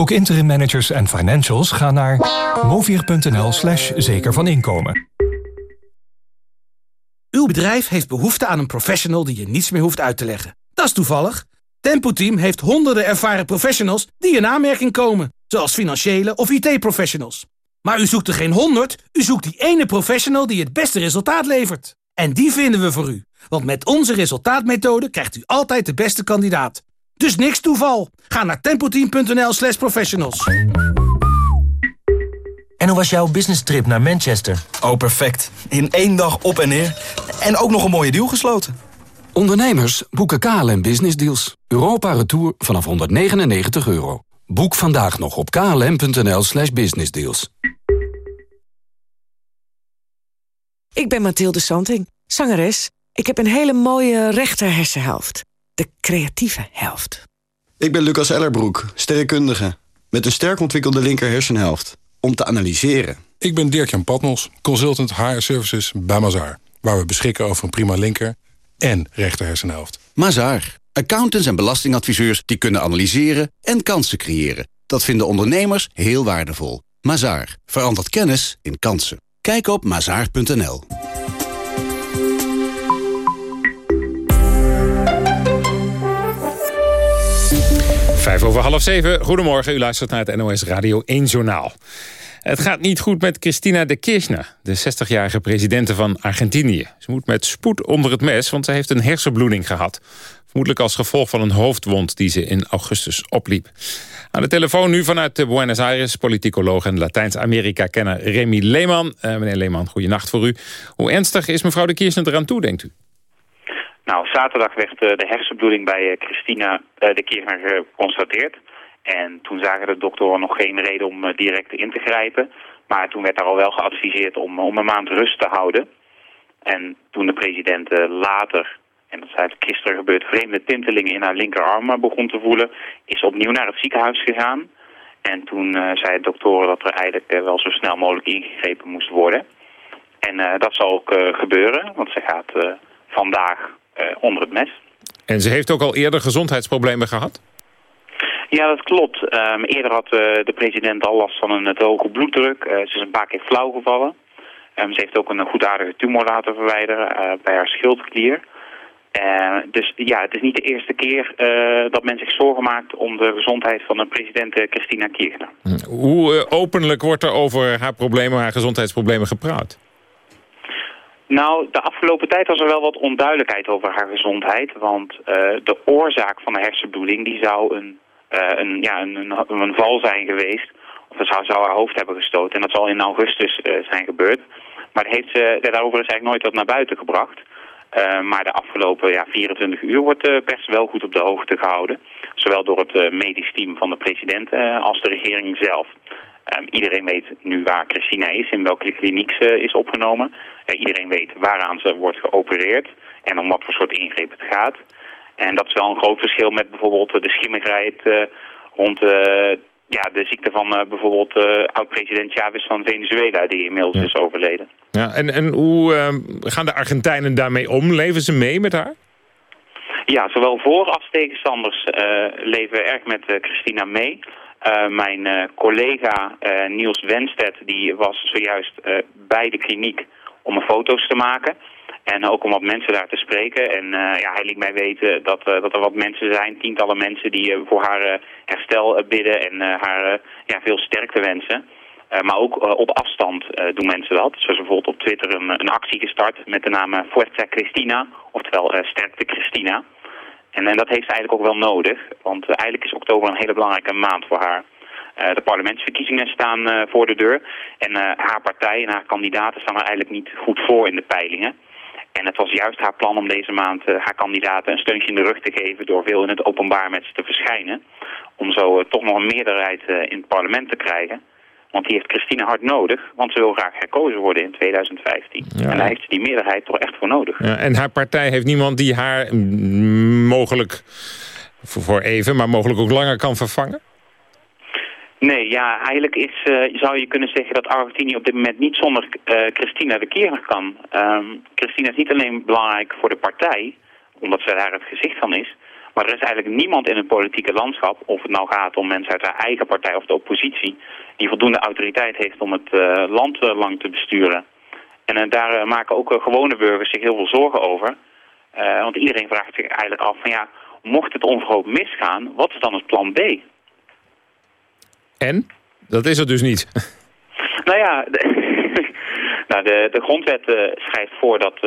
Speaker 29: Ook interim managers en financials gaan naar movier.nl slash zeker van inkomen.
Speaker 30: Uw bedrijf heeft behoefte aan een professional die je niets meer hoeft uit te leggen. Dat is toevallig. Tempo Team heeft honderden ervaren professionals die in aanmerking komen. Zoals financiële of IT-professionals. Maar u zoekt er geen honderd, u zoekt die ene professional die het beste resultaat levert. En die vinden we voor u. Want met onze resultaatmethode krijgt u altijd de beste kandidaat. Dus niks toeval. Ga naar tempoteam.nl slash professionals.
Speaker 31: En hoe was jouw business trip naar Manchester?
Speaker 32: Oh, perfect. In één dag op en neer. En ook nog een mooie deal gesloten.
Speaker 33: Ondernemers boeken KLM Business Deals. Europa Retour vanaf 199 euro. Boek vandaag nog op klm.nl slash businessdeals.
Speaker 34: Ik ben Mathilde Santing, zangeres. Ik heb een hele mooie rechter hersenhelft. De creatieve helft.
Speaker 35: Ik ben Lucas Ellerbroek, sterrenkundige. Met een sterk ontwikkelde linker hersenhelft. Om te analyseren.
Speaker 36: Ik ben Dirk-Jan Patmos, consultant HR Services bij Mazaar. Waar we beschikken over een prima linker en rechter hersenhelft.
Speaker 37: Mazaar. Accountants en belastingadviseurs die kunnen analyseren en kansen creëren. Dat vinden ondernemers heel waardevol. Mazaar. Verandert kennis in kansen. Kijk op mazaar.nl.
Speaker 4: Vijf over half zeven. Goedemorgen, u luistert naar het NOS Radio 1 Journaal. Het gaat niet goed met Cristina de Kirchner, de 60-jarige presidente van Argentinië. Ze moet met spoed onder het mes, want ze heeft een hersenbloeding gehad. Vermoedelijk als gevolg van een hoofdwond die ze in augustus opliep. Aan de telefoon nu vanuit Buenos Aires, politicoloog en Latijns-Amerika-kenner Remy Leeman. Uh, meneer Leeman, goeienacht voor u. Hoe ernstig is mevrouw de Kirchner eraan toe, denkt u?
Speaker 38: Nou, zaterdag werd uh, de hersenbloeding bij uh, Christina de Kirchner geconstateerd. En toen zagen de doktoren nog geen reden om direct in te grijpen. Maar toen werd daar al wel geadviseerd om, om een maand rust te houden. En toen de president later en dat is eigenlijk gisteren gebeurd, vreemde tintelingen in haar linkerarm begon te voelen, is opnieuw naar het ziekenhuis gegaan. En toen zei de doktoren dat er eigenlijk wel zo snel mogelijk ingegrepen moest worden. En dat zal ook gebeuren, want ze gaat vandaag onder het mes.
Speaker 4: En ze heeft ook al eerder gezondheidsproblemen gehad?
Speaker 38: Ja, dat klopt. Um, eerder had de president al last van een te hoge bloeddruk. ze is een paar keer flauw gevallen. Um, ze heeft ook een goedaardige tumor laten verwijderen bij haar schildklier. Uh, dus ja, het is niet de eerste keer dat men zich zorgen maakt om de gezondheid van de president Christina Kirchner.
Speaker 4: Hoe uh, openlijk wordt er over haar problemen, haar gezondheidsproblemen gepraat?
Speaker 38: Nou, de afgelopen tijd was er wel wat onduidelijkheid over haar gezondheid. Want de oorzaak van de hersenbloeding die zou een, een, ja, een, een, een, val zijn geweest. Of ze zou, haar hoofd hebben gestoten. En dat zal in augustus zijn gebeurd. Maar heeft daarover is eigenlijk nooit wat naar buiten gebracht. Maar de afgelopen ja, 24 uur wordt de pers wel goed op de hoogte gehouden. Zowel door het medisch team van de president als de regering zelf. Um, iedereen weet nu waar Christina is, in welke kliniek ze is opgenomen. Iedereen weet waaraan ze wordt geopereerd en om wat voor soort ingreep het gaat. En dat is wel een groot verschil met bijvoorbeeld de schimmigheid rond ja, de ziekte van uh, bijvoorbeeld oud-president Chavez van Venezuela, die inmiddels ja. is overleden.
Speaker 4: Ja, en, en hoe uh, gaan de Argentijnen daarmee om? Leven ze mee met haar?
Speaker 38: Ja, zowel voor als tegenstanders leven erg met Christina mee. Uh, mijn collega Niels Wenstedt die was zojuist bij de kliniek om foto's te maken. En ook om wat mensen daar te spreken. En ja, hij liet mij weten dat, dat er wat mensen zijn, tientallen mensen die voor haar herstel bidden en haar ja, veel sterkte wensen. maar ook op afstand doen mensen dat. Zoals bijvoorbeeld op Twitter een, een actie gestart met de naam Fuerza Christina, oftewel Sterkte Christina. En, en dat heeft ze eigenlijk ook wel nodig, want eigenlijk is oktober een hele belangrijke maand voor haar. Uh, de parlementsverkiezingen staan uh, voor de deur en haar partij en haar kandidaten staan er eigenlijk niet goed voor in de peilingen. En het was juist haar plan om deze maand haar kandidaten een steuntje in de rug te geven door veel in het openbaar met ze te verschijnen. Om zo toch nog een meerderheid in het parlement te krijgen. Want die heeft Christine hard nodig, want ze wil graag herkozen worden in 2015. En daar heeft ze die meerderheid toch echt voor nodig.
Speaker 4: Ja, en haar partij heeft niemand die haar mogelijk, voor even, maar mogelijk ook langer kan vervangen?
Speaker 38: Nee, ja, eigenlijk is, uh, zou je kunnen zeggen dat Argentinië op dit moment niet zonder uh, Christina de keer kan. Um, Christina is niet alleen belangrijk voor de partij, omdat zij daar het gezicht van is, maar er is eigenlijk niemand in het politieke landschap, of het nou gaat om mensen uit haar eigen partij of de oppositie, die voldoende autoriteit heeft om het uh, land lang te besturen. En daar maken ook gewone burgers zich heel veel zorgen over. want iedereen vraagt zich eigenlijk af van ja, mocht het onverhoopt misgaan, wat is dan het plan B?
Speaker 4: En? Dat is er dus niet.
Speaker 38: Nou ja, de, <laughs> nou de, de grondwet schrijft voor dat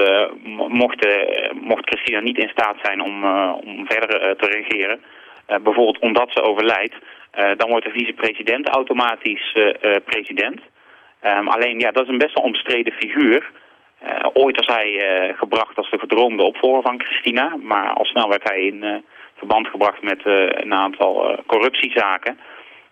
Speaker 38: mocht, mocht Christina niet in staat zijn om, om verder te regeren, bijvoorbeeld omdat ze overlijdt, dan wordt de vicepresident automatisch president. Um, alleen, ja, dat is een best wel omstreden figuur. ooit was hij gebracht als de gedroomde opvolger van Christina. Maar al snel werd hij in verband gebracht met een aantal corruptiezaken.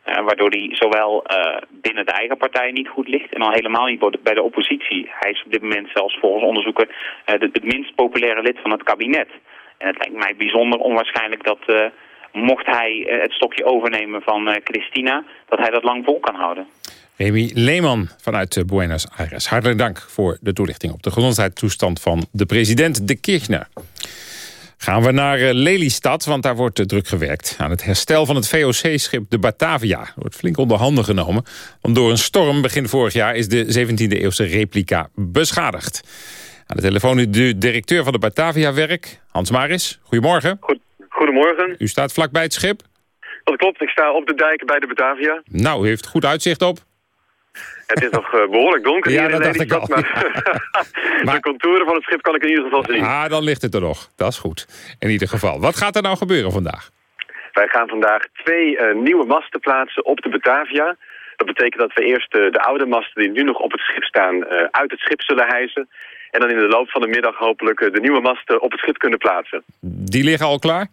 Speaker 38: Waardoor hij zowel binnen de eigen partij niet goed ligt en al helemaal niet bij de oppositie. Hij is op dit moment zelfs volgens onderzoeken het minst populaire lid van het kabinet. En het lijkt mij bijzonder onwaarschijnlijk dat mocht hij eh, het stokje overnemen van eh, Christina, dat hij dat lang vol kan houden.
Speaker 4: Remy Leeman vanuit eh, Buenos Aires. Hartelijk dank voor de toelichting op de gezondheidstoestand van de president de Kirchner. Gaan we naar Lelystad, want daar wordt druk gewerkt. Aan het herstel van het VOC-schip de Batavia. Wordt flink onder handen genomen. Want door een storm begin vorig jaar is de 17e-eeuwse replica beschadigd. Aan de telefoon is de directeur van de Batavia-werk, Hans Maris. Goedemorgen.
Speaker 39: Goed. Goedemorgen.
Speaker 4: U staat vlakbij het schip?
Speaker 39: Dat klopt, ik sta op de dijk bij de Batavia.
Speaker 4: Nou, u heeft goed uitzicht op.
Speaker 39: Het is nog uh, behoorlijk donker
Speaker 4: ja,
Speaker 39: hier
Speaker 4: dat
Speaker 39: in
Speaker 4: dacht ik al. <laughs>
Speaker 39: Maar, de contouren van het schip kan ik in ieder geval zien.
Speaker 4: Ah, dan ligt het er nog. Dat is goed. In ieder geval. Wat gaat er nou gebeuren vandaag?
Speaker 39: Wij gaan vandaag twee uh, nieuwe masten plaatsen op de Batavia. Dat betekent dat we eerst uh, de oude masten die nu nog op het schip staan uit het schip zullen hijsen. En dan in de loop van de middag hopelijk de nieuwe masten op het schip kunnen plaatsen.
Speaker 4: Die liggen al klaar?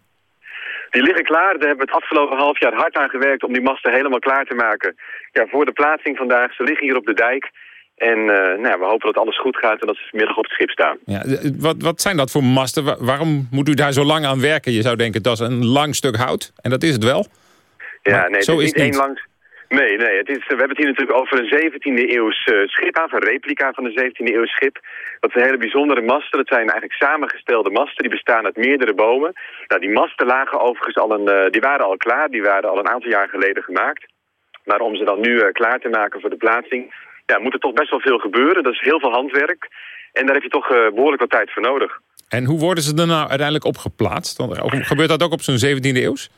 Speaker 39: Die liggen klaar. Daar hebben we het afgelopen half jaar hard aan gewerkt om die masten helemaal klaar te maken. Ja, voor de plaatsing vandaag. Ze liggen hier op de dijk. En uh, nou, we hopen dat alles goed gaat en dat ze vanmiddag op het schip staan.
Speaker 4: Ja, wat, wat zijn dat voor masten? Waarom moet u daar zo lang aan werken? Je zou denken, dat is een lang stuk hout. En dat is het wel.
Speaker 39: Ja, maar nee, zo het is niet één lang... Nee, nee het is, we hebben het hier natuurlijk over een 17e eeuws uh, schip, een replica van een 17e eeuws schip. Dat zijn hele bijzondere masten. Dat zijn eigenlijk samengestelde masten. Die bestaan uit meerdere bomen. Nou, die masten lagen overigens al een, uh, die waren al klaar. Die waren al een aantal jaar geleden gemaakt. Maar om ze dan nu uh, klaar te maken voor de plaatsing... Ja, moet er toch best wel veel gebeuren. Dat is heel veel handwerk. En daar heb je toch uh, behoorlijk wat tijd voor nodig.
Speaker 4: En hoe worden ze er nou uiteindelijk opgeplaatst? Gebeurt dat ook op zo'n 17e eeuws?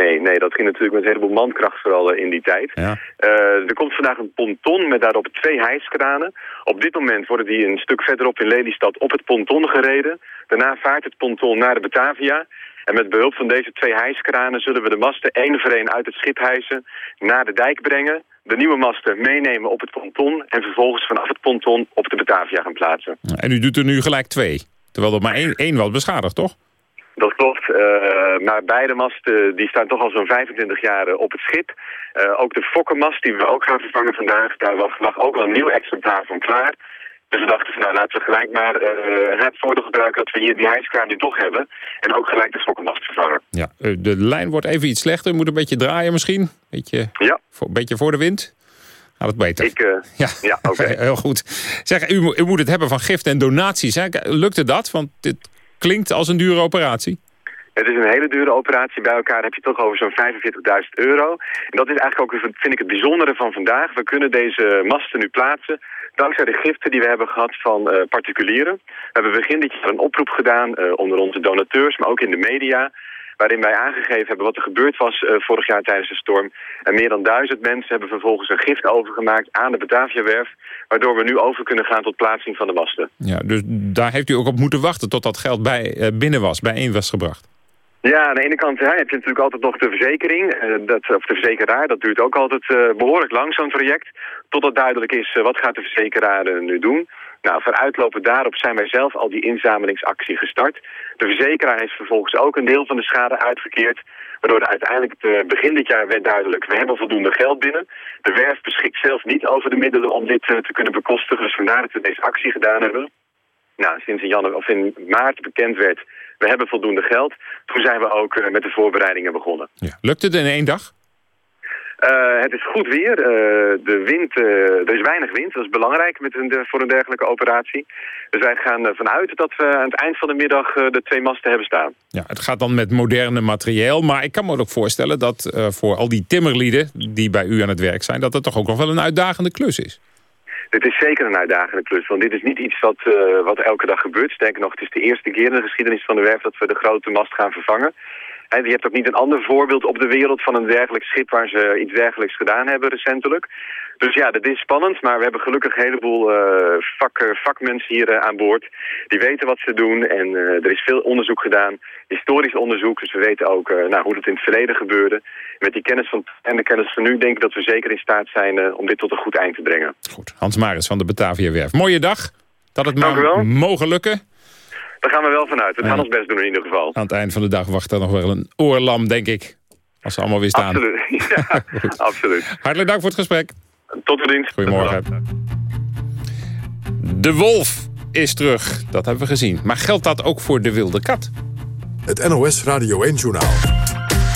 Speaker 39: Nee, nee, dat ging natuurlijk met een heleboel mankracht vooral in die tijd.
Speaker 4: Ja.
Speaker 39: Uh, er komt vandaag een ponton met daarop twee hijskranen. Op dit moment worden die een stuk verderop in Lelystad op het ponton gereden. Daarna vaart het ponton naar de Batavia. En met behulp van deze twee hijskranen zullen we de masten één voor één uit het schip hijsen, naar de dijk brengen, de nieuwe masten meenemen op het ponton en vervolgens vanaf het ponton op de Batavia gaan plaatsen.
Speaker 4: En u doet er nu gelijk twee, terwijl er maar één, één was beschadigd, toch?
Speaker 39: Dat klopt, uh, maar beide masten die staan toch al zo'n 25 jaar op het schip. Uh, ook de fokkenmast die we ook gaan vervangen vandaag, daar lag ook al een nieuw exemplaar van klaar. Dus we dachten, nou, laten we gelijk maar uh, het voordeel gebruiken dat we hier die hijskraan nu toch hebben. En ook gelijk de fokkenmast vervangen.
Speaker 4: Ja, de lijn wordt even iets slechter, moet een beetje draaien misschien. Beetje,
Speaker 39: ja.
Speaker 4: Een beetje voor de wind. Gaat het beter?
Speaker 39: Ik, uh,
Speaker 4: ja,
Speaker 39: ja. Okay. <laughs>
Speaker 4: Heel goed. Zeg, u, u, moet het hebben van gift en donaties. Hè? Lukte dat? Want dit klinkt als een dure operatie.
Speaker 39: Het is een hele dure operatie. Bij elkaar heb je toch over zo'n 45.000 euro. En dat is eigenlijk ook, vind ik, het bijzondere van vandaag. We kunnen deze masten nu plaatsen dankzij de giften die we hebben gehad van uh, particulieren. We hebben begin dit jaar een oproep gedaan uh, onder onze donateurs, maar ook in de media waarin wij aangegeven hebben wat er gebeurd was uh, vorig jaar tijdens de storm. En meer dan duizend mensen hebben vervolgens een gift overgemaakt aan de Bataviawerf, waardoor we nu over kunnen gaan tot plaatsing van de masten.
Speaker 4: Ja, dus daar heeft u ook op moeten wachten tot dat geld bij, uh, binnen was, bijeen was gebracht.
Speaker 39: Ja, aan de ene kant heb je natuurlijk altijd nog de verzekering, uh, dat, of de verzekeraar. Dat duurt ook altijd behoorlijk lang, zo'n traject. Totdat duidelijk is, wat gaat de verzekeraar nu doen? Nou, vooruitlopend daarop zijn wij zelf al die inzamelingsactie gestart. De verzekeraar heeft vervolgens ook een deel van de schade uitgekeerd. Waardoor uiteindelijk te begin dit jaar werd duidelijk, we hebben voldoende geld binnen. De werf beschikt zelf niet over de middelen om dit te kunnen bekostigen. Dus vandaar dat we deze actie gedaan hebben. Nou, sinds in, januari, of in maart bekend werd, we hebben voldoende geld. Toen zijn we ook met de voorbereidingen begonnen.
Speaker 4: Ja. Lukt het in één dag?
Speaker 39: Uh, het is goed weer. Uh, de wind, uh, er is weinig wind. Dat is belangrijk met een, voor een dergelijke operatie. Dus wij gaan ervan uit dat we aan het eind van de middag de twee masten hebben staan.
Speaker 4: Ja, het gaat dan met moderne materieel. Maar ik kan me ook voorstellen dat voor al die timmerlieden die bij u aan het werk zijn... dat het toch ook nog wel een uitdagende klus is.
Speaker 39: Dit is zeker een uitdagende klus, want dit is niet iets wat, wat elke dag gebeurt. Sterker nog, het is de eerste keer in de geschiedenis van de werf dat we de grote mast gaan vervangen. Je hebt ook niet een ander voorbeeld op de wereld van een dergelijk schip waar ze iets dergelijks gedaan hebben recentelijk. Dus ja, dat is spannend, maar we hebben gelukkig een heleboel uh, vak, vakmensen hier uh, aan boord. Die weten wat ze doen en uh, er is veel onderzoek gedaan, historisch onderzoek. Dus we weten ook nou, hoe dat in het verleden gebeurde. Met die kennis van en de kennis van nu denk ik dat we zeker in staat zijn om dit tot een goed eind te brengen.
Speaker 4: Goed, Hans Maris van de Batavia Werf. Mooie dag, dat het maar mogen lukken.
Speaker 39: Daar gaan we wel vanuit. We gaan ons best doen in ieder geval.
Speaker 4: Aan het eind van de dag wacht er nog wel een oorlam, denk ik. Als ze allemaal weer staan.
Speaker 39: Absoluut. <laughs> Ja, absoluut.
Speaker 4: Hartelijk dank voor het gesprek.
Speaker 39: Tot de dienst.
Speaker 4: Goedemorgen. De wolf is terug. Dat hebben we gezien. Maar geldt dat ook voor de wilde kat?
Speaker 40: Het NOS Radio 1-journaal.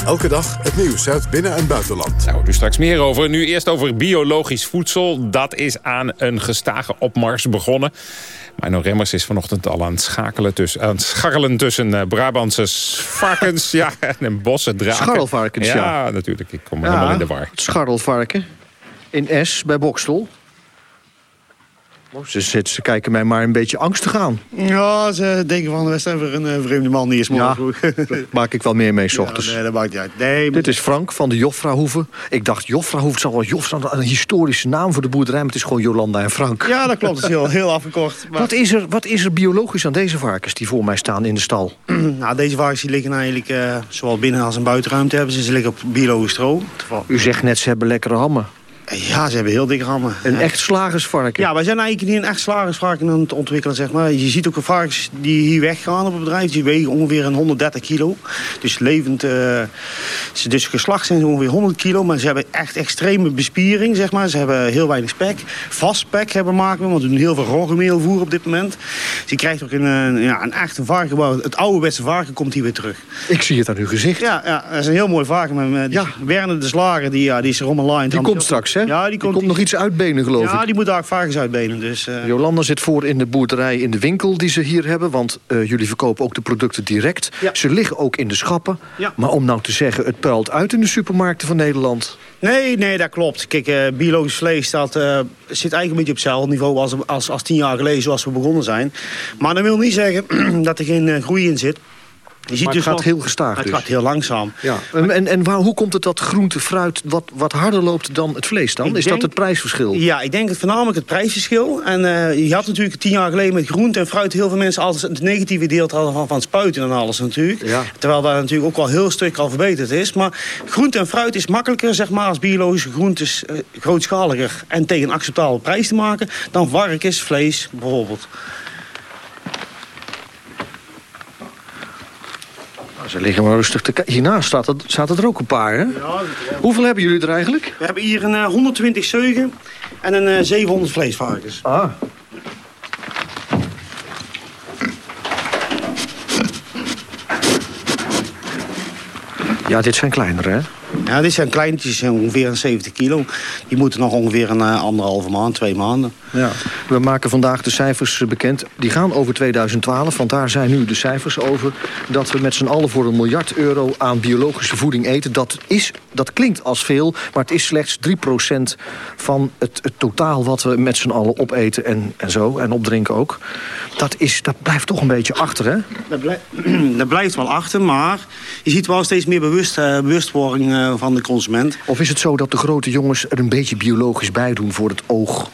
Speaker 40: Elke dag het nieuws uit binnen- en buitenland.
Speaker 4: Daar hoort u straks meer over. Nu eerst over biologisch voedsel. Dat is aan een gestage opmars begonnen. Mino Remmers is vanochtend al aan het, schakelen tussen, aan het scharrelen tussen uh, Brabantse varkens <laughs> ja, en bossen draken.
Speaker 5: Scharrelvarkens, ja.
Speaker 4: Ja, natuurlijk. Ik kom helemaal in de war.
Speaker 5: Scharrelvarken in S bij Bokstel. Ze, ze, ze, kijken mij maar een beetje angstig aan.
Speaker 41: Ja, ze denken van, we zijn voor een uh, vreemde man die is morgen
Speaker 5: ja, <laughs> maak ik wel meer mee, s ochtends.
Speaker 41: Ja, nee, dat maakt niet uit. Nee,
Speaker 5: Dit is Frank van de Jofrahoeve. Ik dacht, Jofrahoeve zal wel Jofra, een historische naam voor de boerderij... maar het is gewoon Jolanda en Frank.
Speaker 41: Ja, dat klopt. Het is heel, <laughs> heel afgekort.
Speaker 5: Maar... Wat, is er, wat is er biologisch aan deze varkens die voor mij staan in de stal? <clears throat>
Speaker 41: nou, deze varkens die liggen eigenlijk uh, zowel binnen als een buitenruimte hebben ze. Ze liggen op biologisch stro.
Speaker 5: U zegt net, ze hebben lekkere hammen.
Speaker 41: Ja, ze hebben heel dikke hammen.
Speaker 5: Een ja. echt slagersvarken?
Speaker 41: Ja, wij zijn eigenlijk niet een echt slagersvarken aan het ontwikkelen, zeg maar. Je ziet ook een varkens die hier weggaan op het bedrijf. Die wegen ongeveer een 130 kilo. Dus levend... Uh, dus geslacht zijn ze ongeveer 100 kilo. Maar ze hebben echt extreme bespiering, zeg maar. Ze hebben heel weinig spek. Vast spek hebben maken we, want we doen heel veel roggemeelvoer op dit moment. Dus je krijgt ook een, een, ja, een echt een varken. Het ouderwetse varken komt hier weer terug.
Speaker 5: Ik zie het aan uw gezicht.
Speaker 41: Ja, ja dat is een heel mooi varken. Met, ja. Werner de Slager, die, ja, die is er om een line.
Speaker 5: Die komt straks,
Speaker 41: ja,
Speaker 5: die komt, die komt nog iets uitbenen, geloof
Speaker 41: ja,
Speaker 5: ik.
Speaker 41: Ja, die moet ook varkens uitbenen. Dus, uh...
Speaker 5: Jolanda zit voor in de boerderij in de winkel die ze hier hebben. Want uh, jullie verkopen ook de producten direct.
Speaker 41: Ja.
Speaker 5: Ze liggen ook in de schappen.
Speaker 41: Ja.
Speaker 5: Maar om nou te zeggen, het puilt uit in de supermarkten van Nederland...
Speaker 41: Nee, nee, dat klopt. Kijk, uh, biologisch vlees dat, uh, zit eigenlijk een beetje op hetzelfde niveau als, als, als tien jaar geleden zoals we begonnen zijn. Maar dat wil niet zeggen <clears throat> dat er geen groei in zit.
Speaker 5: Je ziet maar het dus gaat heel gestaag
Speaker 41: Het
Speaker 5: dus.
Speaker 41: gaat heel langzaam.
Speaker 5: Ja. En, en, en waar, hoe komt het dat groente, fruit wat, wat harder loopt dan het vlees dan?
Speaker 41: Ik
Speaker 5: is
Speaker 41: denk,
Speaker 5: dat het prijsverschil?
Speaker 41: Ja, ik denk het voornamelijk het prijsverschil. En uh, je had natuurlijk tien jaar geleden met groente en fruit... heel veel mensen altijd het negatieve deel hadden van, van spuiten en alles natuurlijk.
Speaker 5: Ja.
Speaker 41: Terwijl dat natuurlijk ook wel heel stuk al verbeterd is. Maar groente en fruit is makkelijker zeg maar, als biologische groentes... Uh, grootschaliger en tegen een acceptabele prijs te maken... dan varkens, vlees bijvoorbeeld.
Speaker 5: Ze liggen maar rustig te kijken. Hiernaast staat, het, staat er ook een paar, hè?
Speaker 41: Ja,
Speaker 5: Hoeveel hebben jullie er eigenlijk?
Speaker 41: We hebben hier een uh, 120 zeugen en een uh, 700 vleesvarkens.
Speaker 5: Ah. Ja, dit zijn kleinere, hè?
Speaker 41: Ja, dit zijn kleintjes, ongeveer 70 kilo. Die moeten nog ongeveer een uh, anderhalve maand, twee maanden.
Speaker 42: Ja. We maken vandaag de cijfers eh, bekend. Die gaan over 2012, want daar zijn nu de cijfers over... dat we met z'n allen voor een miljard euro aan biologische voeding eten. Dat, is, dat klinkt als veel, maar het is slechts 3% van het, het totaal... wat we met z'n allen opeten en, en zo, en opdrinken ook. Dat, is, dat blijft toch een beetje achter, hè?
Speaker 41: Dat, blijft, <clears throat> dat blijft wel achter, maar je ziet wel steeds meer bewust, uh, bewustwording uh, van de consument.
Speaker 42: Of is het zo dat de grote jongens er een beetje biologisch bij doen voor het oog?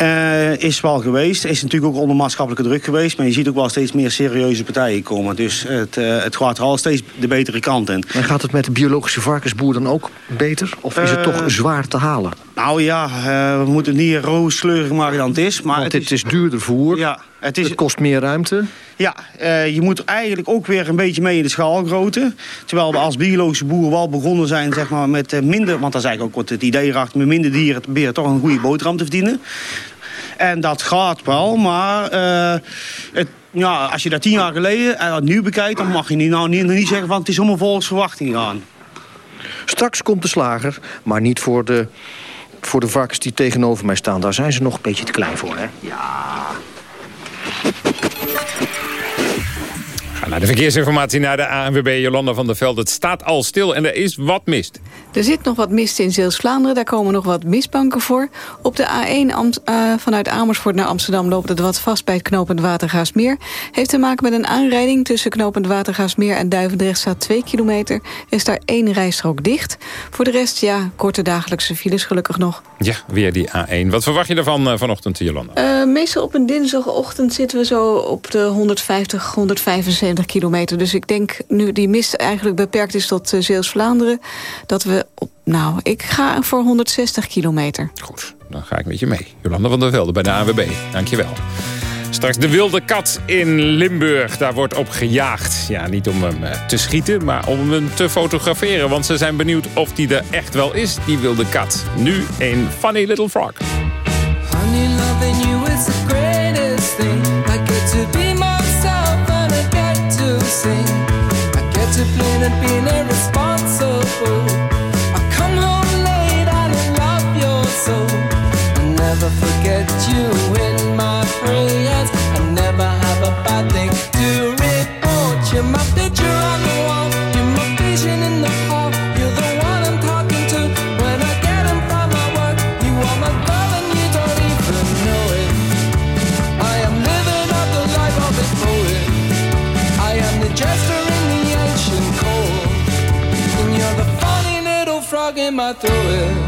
Speaker 41: Uh, is wel geweest. Is natuurlijk ook onder maatschappelijke druk geweest. Maar je ziet ook wel steeds meer serieuze partijen komen. Dus het, uh, het gaat er al steeds de betere kant in.
Speaker 42: En gaat het met de biologische varkensboer dan ook beter? Of is het uh, toch zwaar te halen?
Speaker 41: Nou ja, we moeten het niet rooskleurig maken dan het is. Maar
Speaker 42: Want het, is, het is duurder voer.
Speaker 41: Ja,
Speaker 42: het, is, het kost meer ruimte.
Speaker 41: Ja, uh, je moet eigenlijk ook weer een beetje mee in de schaalgrootte. Terwijl we als biologische boeren wel begonnen zijn zeg maar, met uh, minder... want dat is eigenlijk ook wat het idee erachter... met minder dieren proberen toch een goede boterham te verdienen. En dat gaat wel, maar uh, het, ja, als je dat tien jaar geleden en dat nu bekijkt... dan mag je niet, nou niet, niet zeggen van het is helemaal volgens verwachting gaan.
Speaker 42: Straks komt de slager, maar niet voor de, voor de varkens die tegenover mij staan. Daar zijn ze nog een beetje te klein voor, hè?
Speaker 41: Ja...
Speaker 4: Naar de verkeersinformatie naar de ANWB Jolanda van der Veld. Het staat al stil en er is wat mist.
Speaker 28: Er zit nog wat mist in Zeeuws-Vlaanderen. Daar komen nog wat mistbanken voor. Op de A1 Am uh, vanuit Amersfoort naar Amsterdam loopt het wat vast bij het knooppunt Watergaasmeer. Heeft te maken met een aanrijding tussen knooppunt Watergaasmeer en Duivendrecht staat 2 kilometer. Is daar één rijstrook dicht. Voor de rest, ja, korte dagelijkse files gelukkig nog.
Speaker 4: Ja, weer die A1. Wat verwacht je ervan uh, vanochtend, Jolanda?
Speaker 28: Uh, meestal op een dinsdagochtend zitten we zo op de 150, 175 kilometer. Dus ik denk, nu die mist eigenlijk beperkt is tot Zeeuws-Vlaanderen... dat we op, nou, ik ga voor 160 kilometer.
Speaker 4: Goed, dan ga ik met je mee. Jolanda van der Velde bij de AWB. Dankjewel. Straks de wilde kat in Limburg. Daar wordt op gejaagd. Ja, niet om hem te schieten, maar om hem te fotograferen. Want ze zijn benieuwd of die er echt wel is, die wilde kat. Nu een Funny Little Frog.
Speaker 43: Honey, loving you is the greatest thing. I get to be myself and I get to sing. I get to play and being irresponsible. Never forget you in my prayers. I never have a bad thing to report. You're my picture on the wall. You're my vision in the hall. You're the one I'm talking to when I get in from my work. You are my girl and you don't even know it. I am living out the life of a poet. Oh, I am the jester in the ancient court. And you're the funny little frog in my throat.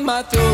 Speaker 43: my
Speaker 4: toes.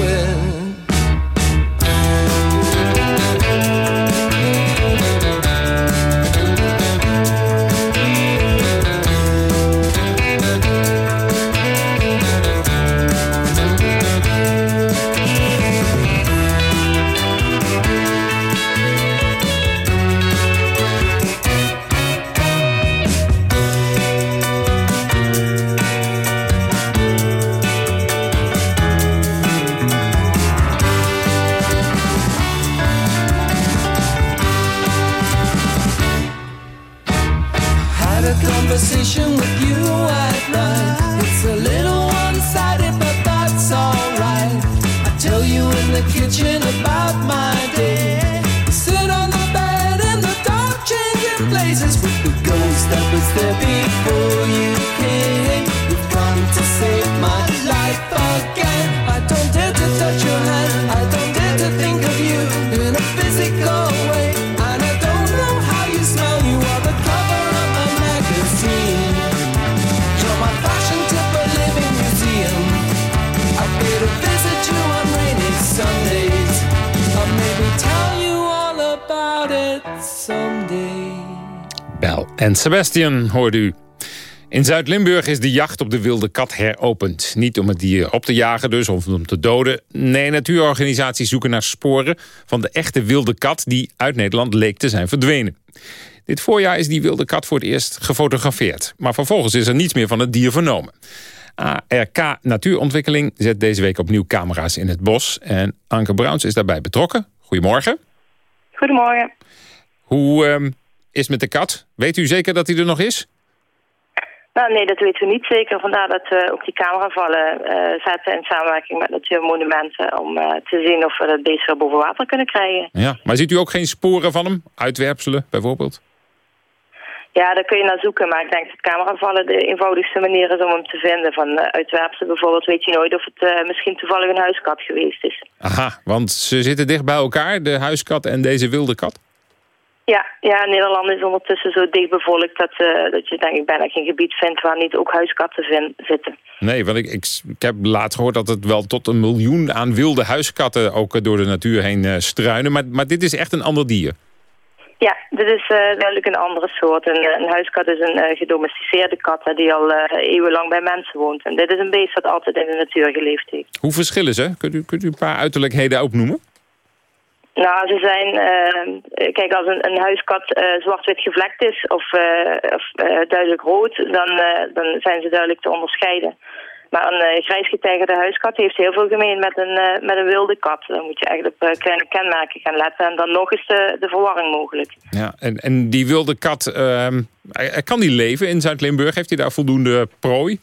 Speaker 4: Sebastian hoorde u. In Zuid-Limburg is de jacht op de wilde kat heropend. Niet om het dier op te jagen dus, of om te doden. Nee, natuurorganisaties zoeken naar sporen van de echte wilde kat... die uit Nederland leek te zijn verdwenen. Dit voorjaar is die wilde kat voor het eerst gefotografeerd. Maar vervolgens is er niets meer van het dier vernomen. ARK Natuurontwikkeling zet deze week opnieuw camera's in het bos. En Anke Bruins is daarbij betrokken. Goedemorgen.
Speaker 44: Goedemorgen.
Speaker 4: Hoe uh, is met de kat? Weet u zeker dat hij er nog is?
Speaker 44: Nou, nee, dat weten we niet zeker. Vandaar dat we ook die cameravallen uh, zetten in samenwerking met Natuurmonumenten... om uh, te zien of we het beest weer boven water kunnen krijgen.
Speaker 4: Ja, maar ziet u ook geen sporen van hem? Uitwerpselen bijvoorbeeld?
Speaker 44: Ja, daar kun je naar zoeken. Maar ik denk dat cameravallen de eenvoudigste manier is om hem te vinden. Van uh, uitwerpselen bijvoorbeeld weet je nooit of het misschien toevallig een huiskat geweest is.
Speaker 4: Aha, want ze zitten dicht bij elkaar, de huiskat en deze wilde kat?
Speaker 44: Ja, ja, Nederland is ondertussen zo dicht bevolkt dat, uh, dat je denk ik bijna geen gebied vindt waar niet ook huiskatten vind, zitten.
Speaker 4: Nee, want ik, ik, ik, heb laatst gehoord dat het wel tot een miljoen aan wilde huiskatten ook door de natuur heen uh, struinen. Maar, maar dit is echt een ander dier.
Speaker 44: Ja, dit is uh, duidelijk een andere soort. Een, een huiskat is een gedomesticeerde kat die al eeuwenlang bij mensen woont. En dit is een beest dat altijd in de natuur geleefd heeft.
Speaker 4: Hoe verschillen ze? Kunt u, kunt u een paar uiterlijkheden opnoemen?
Speaker 44: Nou, ze zijn, uh, kijk, als een, een huiskat uh, zwart-wit gevlekt is of, uh, of duidelijk rood, dan, dan zijn ze duidelijk te onderscheiden. Maar een grijs getijgerde huiskat heeft heel veel gemeen met een, met een wilde kat. Dan moet je echt op kleine kenmerken gaan letten en dan nog eens de, de verwarring mogelijk.
Speaker 4: Ja, en, en die wilde kat, ehm, kan die leven in Zuid-Limburg? Heeft hij daar voldoende prooi?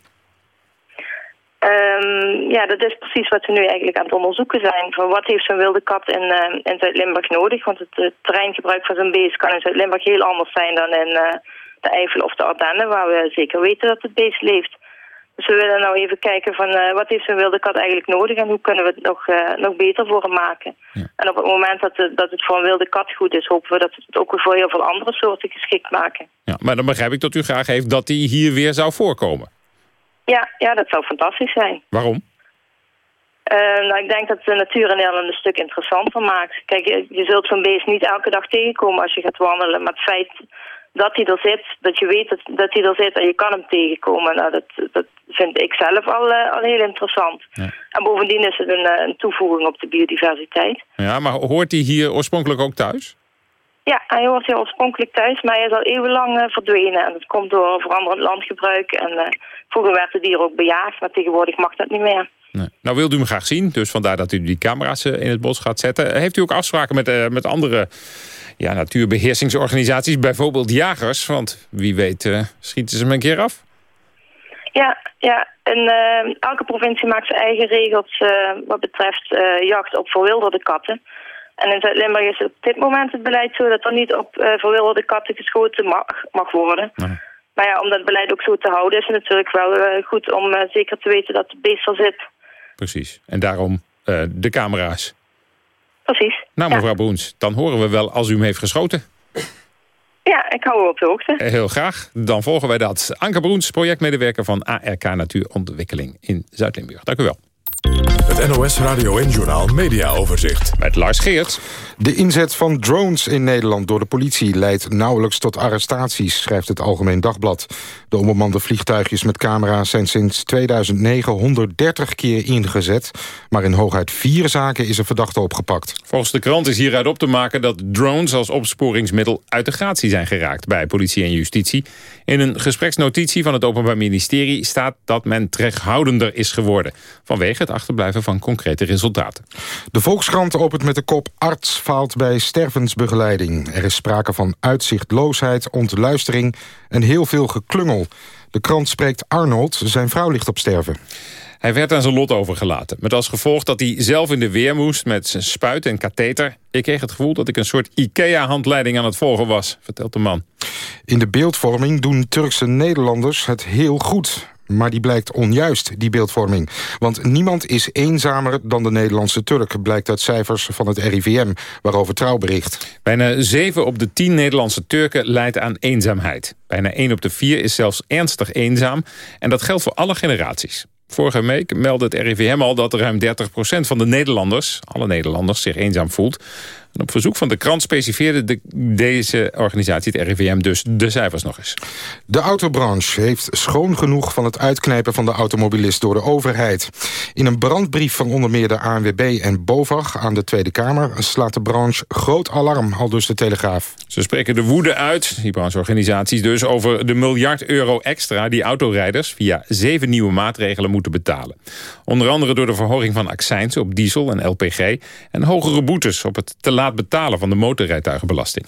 Speaker 44: Um, ja, dat is precies wat we nu eigenlijk aan het onderzoeken zijn. Van wat heeft zo'n wilde kat in, uh, in Zuid-Limburg nodig? Want het terreingebruik van zo'n beest kan in Zuid-Limburg heel anders zijn dan in uh, de Eifel of de Ardennen, waar we zeker weten dat het beest leeft. Dus we willen nou even kijken van wat heeft zo'n wilde kat eigenlijk nodig en hoe kunnen we het nog, nog beter voor hem maken. Ja. En op het moment dat, het, dat het voor een wilde kat goed is, hopen we dat we het ook voor heel veel andere soorten geschikt maken.
Speaker 4: Ja, maar dan begrijp ik dat u graag heeft dat hij hier weer zou voorkomen.
Speaker 44: Ja, ja, dat zou fantastisch zijn.
Speaker 4: Waarom?
Speaker 44: Uh, nou, ik denk dat de natuur in Nederland een stuk interessanter maakt. Kijk, je, je zult zo'n beest niet elke dag tegenkomen als je gaat wandelen. Maar het feit dat hij er zit, dat je weet dat, dat hij er zit en je kan hem tegenkomen... Nou, dat, dat vind ik zelf al, uh, al heel interessant. Ja. En bovendien is het een, een, toevoeging op de biodiversiteit.
Speaker 4: Ja, maar hoort hij hier oorspronkelijk ook thuis?
Speaker 44: Ja, hij hoort hier oorspronkelijk thuis, maar hij is al eeuwenlang uh, verdwenen. En dat komt door veranderend landgebruik. En uh, vroeger werd het dier ook bejaagd, maar tegenwoordig mag dat niet meer.
Speaker 4: Nee. Nou wilde u hem graag zien, dus vandaar dat u die camera's in het bos gaat zetten. Heeft u ook afspraken met, uh, met andere ja, natuurbeheersingsorganisaties, bijvoorbeeld jagers? Want wie weet schieten ze hem een keer af?
Speaker 44: Ja, ja. En, elke provincie maakt zijn eigen regels wat betreft jacht op verwilderde katten. En in Zuid-Limburg is op dit moment het beleid zo dat er niet op uh, verwilderde katten geschoten mag, mag worden. Nee. Maar ja, om dat beleid ook zo te houden is het natuurlijk wel uh, goed om uh, zeker te weten dat het beest er zit.
Speaker 4: Precies. En daarom de camera's.
Speaker 44: Precies.
Speaker 4: Nou, mevrouw ja. Boens, dan horen we wel als u hem heeft geschoten.
Speaker 44: Ja, ik hou u op de hoogte.
Speaker 4: Heel graag. Dan volgen wij dat. Anke Broens, projectmedewerker van ARK Natuurontwikkeling in Zuid-Limburg. Dank u wel.
Speaker 3: Het NOS Radio en Journaal Media Overzicht.
Speaker 4: Met Lars Geert.
Speaker 45: De inzet van drones in Nederland door de politie leidt nauwelijks tot arrestaties, schrijft het Algemeen Dagblad. De onbemande vliegtuigjes met camera's zijn sinds 2009 130 keer ingezet, maar in hooguit vier zaken is een verdachte opgepakt.
Speaker 4: Volgens de krant is hieruit op te maken dat drones als opsporingsmiddel uit de gratie zijn geraakt bij politie en justitie. In een gespreksnotitie van het Openbaar Ministerie staat dat men terughoudender is geworden vanwege het achterblijven van concrete resultaten.
Speaker 45: De Volkskrant opent met de kop arts faalt bij stervensbegeleiding. Er is sprake van uitzichtloosheid, ontluistering en heel veel geklungel. De krant spreekt Arnold, zijn vrouw ligt op sterven.
Speaker 4: Hij werd aan zijn lot overgelaten. Met als gevolg dat hij zelf in de weer moest met zijn spuit en katheter. Ik kreeg het gevoel dat ik een soort IKEA-handleiding aan het volgen was, vertelt de man.
Speaker 45: In de beeldvorming doen Turkse Nederlanders het heel goed. Maar die blijkt onjuist, die beeldvorming. Want niemand is eenzamer dan de Nederlandse Turk... blijkt uit cijfers van het RIVM, waarover Trouw bericht.
Speaker 4: Bijna 7 op de 10 Nederlandse Turken lijdt aan eenzaamheid. Bijna 1 op de 4 is zelfs ernstig eenzaam. En dat geldt voor alle generaties. Vorige week meldde het RIVM al dat ruim 30% van de Nederlanders... alle Nederlanders zich eenzaam voelt. En op verzoek van de krant specificeerde de, deze organisatie, het RIVM, dus de cijfers nog eens.
Speaker 45: De autobranche heeft schoon genoeg van het uitknijpen van de automobilist door de overheid. In een brandbrief van onder meer de ANWB en BOVAG aan de Tweede Kamer slaat de branche groot alarm, al dus de Telegraaf.
Speaker 4: Ze spreken de woede uit, die brancheorganisaties dus, over de miljard euro extra die autorijders via zeven nieuwe maatregelen moeten betalen. Onder andere door de verhoging van accijns op diesel en LPG en hogere boetes op het te laat betalen van de motorrijtuigenbelasting.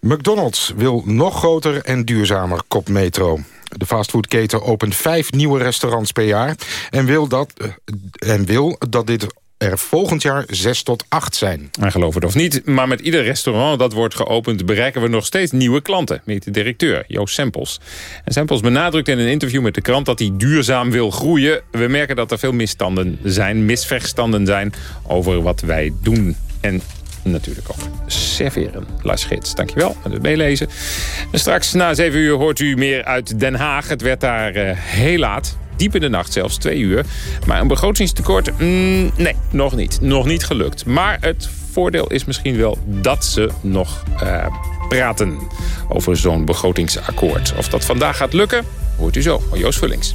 Speaker 45: McDonald's wil nog groter en duurzamer kop metro. De fastfoodketen opent vijf nieuwe restaurants per jaar... en wil dat, eh, en wil dat dit er volgend jaar 6 tot 8 zijn.
Speaker 4: Maar geloof het of niet, maar met ieder restaurant dat wordt geopend... bereiken we nog steeds nieuwe klanten, meet de directeur Joost Sempels. En Sempels benadrukt in een interview met de krant dat hij duurzaam wil groeien. We merken dat er veel misstanden zijn, misverstanden zijn... over wat wij doen en natuurlijk ook serveren. Lars Gids, dankjewel voor het meelezen. En straks na 7 uur hoort u meer uit Den Haag. Het werd daar uh, heel laat diep in de nacht, zelfs twee uur. Maar een begrotingstekort, mm, nee, nog niet. Nog niet gelukt. Maar het voordeel is misschien wel dat ze nog uh, praten over zo'n begrotingsakkoord. Of dat vandaag gaat lukken, hoort u zo van Joost Vullings.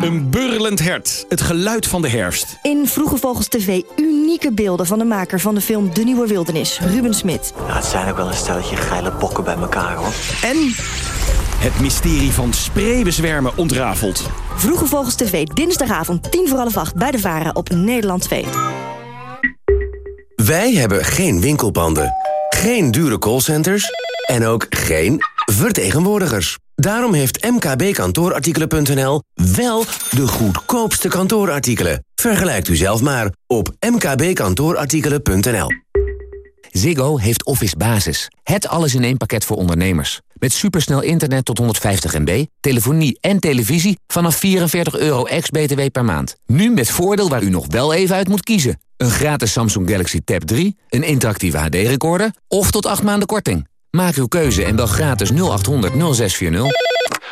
Speaker 46: Een burlend hert, het geluid van de herfst.
Speaker 1: In Vroege Vogels TV unieke beelden van de maker van de film De Nieuwe Wildernis, Ruben Smit.
Speaker 47: Ja, het zijn ook wel een stelletje geile bokken bij elkaar, hoor.
Speaker 46: En het mysterie van spreeuwenzwermen ontrafeld.
Speaker 1: Vroege Vogels TV, dinsdagavond, tien voor half acht bij de Varen op Nederland 2.
Speaker 16: Wij hebben geen winkelpanden, geen dure callcenters en ook geen vertegenwoordigers. Daarom heeft mkbkantoorartikelen.nl wel de goedkoopste kantoorartikelen. Vergelijkt u zelf maar op mkbkantoorartikelen.nl.
Speaker 48: Ziggo heeft Office Basis. Het alles in één pakket voor ondernemers. Met supersnel internet tot 150 MB, telefonie en televisie vanaf 44 euro ex-BTW per maand. Nu met voordeel waar u nog wel even uit moet kiezen. Een gratis Samsung Galaxy Tab 3, een interactieve HD-recorder of tot 8 maanden korting. Maak uw keuze en bel gratis 0800 0640.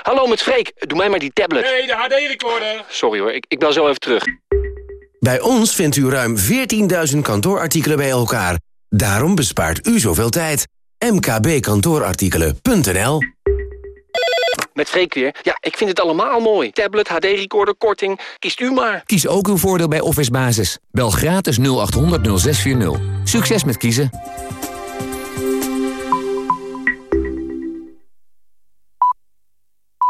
Speaker 49: Hallo, met Freek. Doe mij maar die tablet.
Speaker 50: Nee, de HD-recorder.
Speaker 49: Sorry hoor, ik, ik bel zo even terug.
Speaker 16: Bij ons vindt u ruim 14.000 kantoorartikelen bij elkaar. Daarom bespaart u zoveel tijd. mkbkantoorartikelen.nl
Speaker 49: Met Freek weer. Ja, ik vind het allemaal mooi. Tablet, HD-recorder, korting. Kiest u maar.
Speaker 48: Kies ook uw voordeel bij Office Basis. Bel gratis 0800 0640. Succes met kiezen.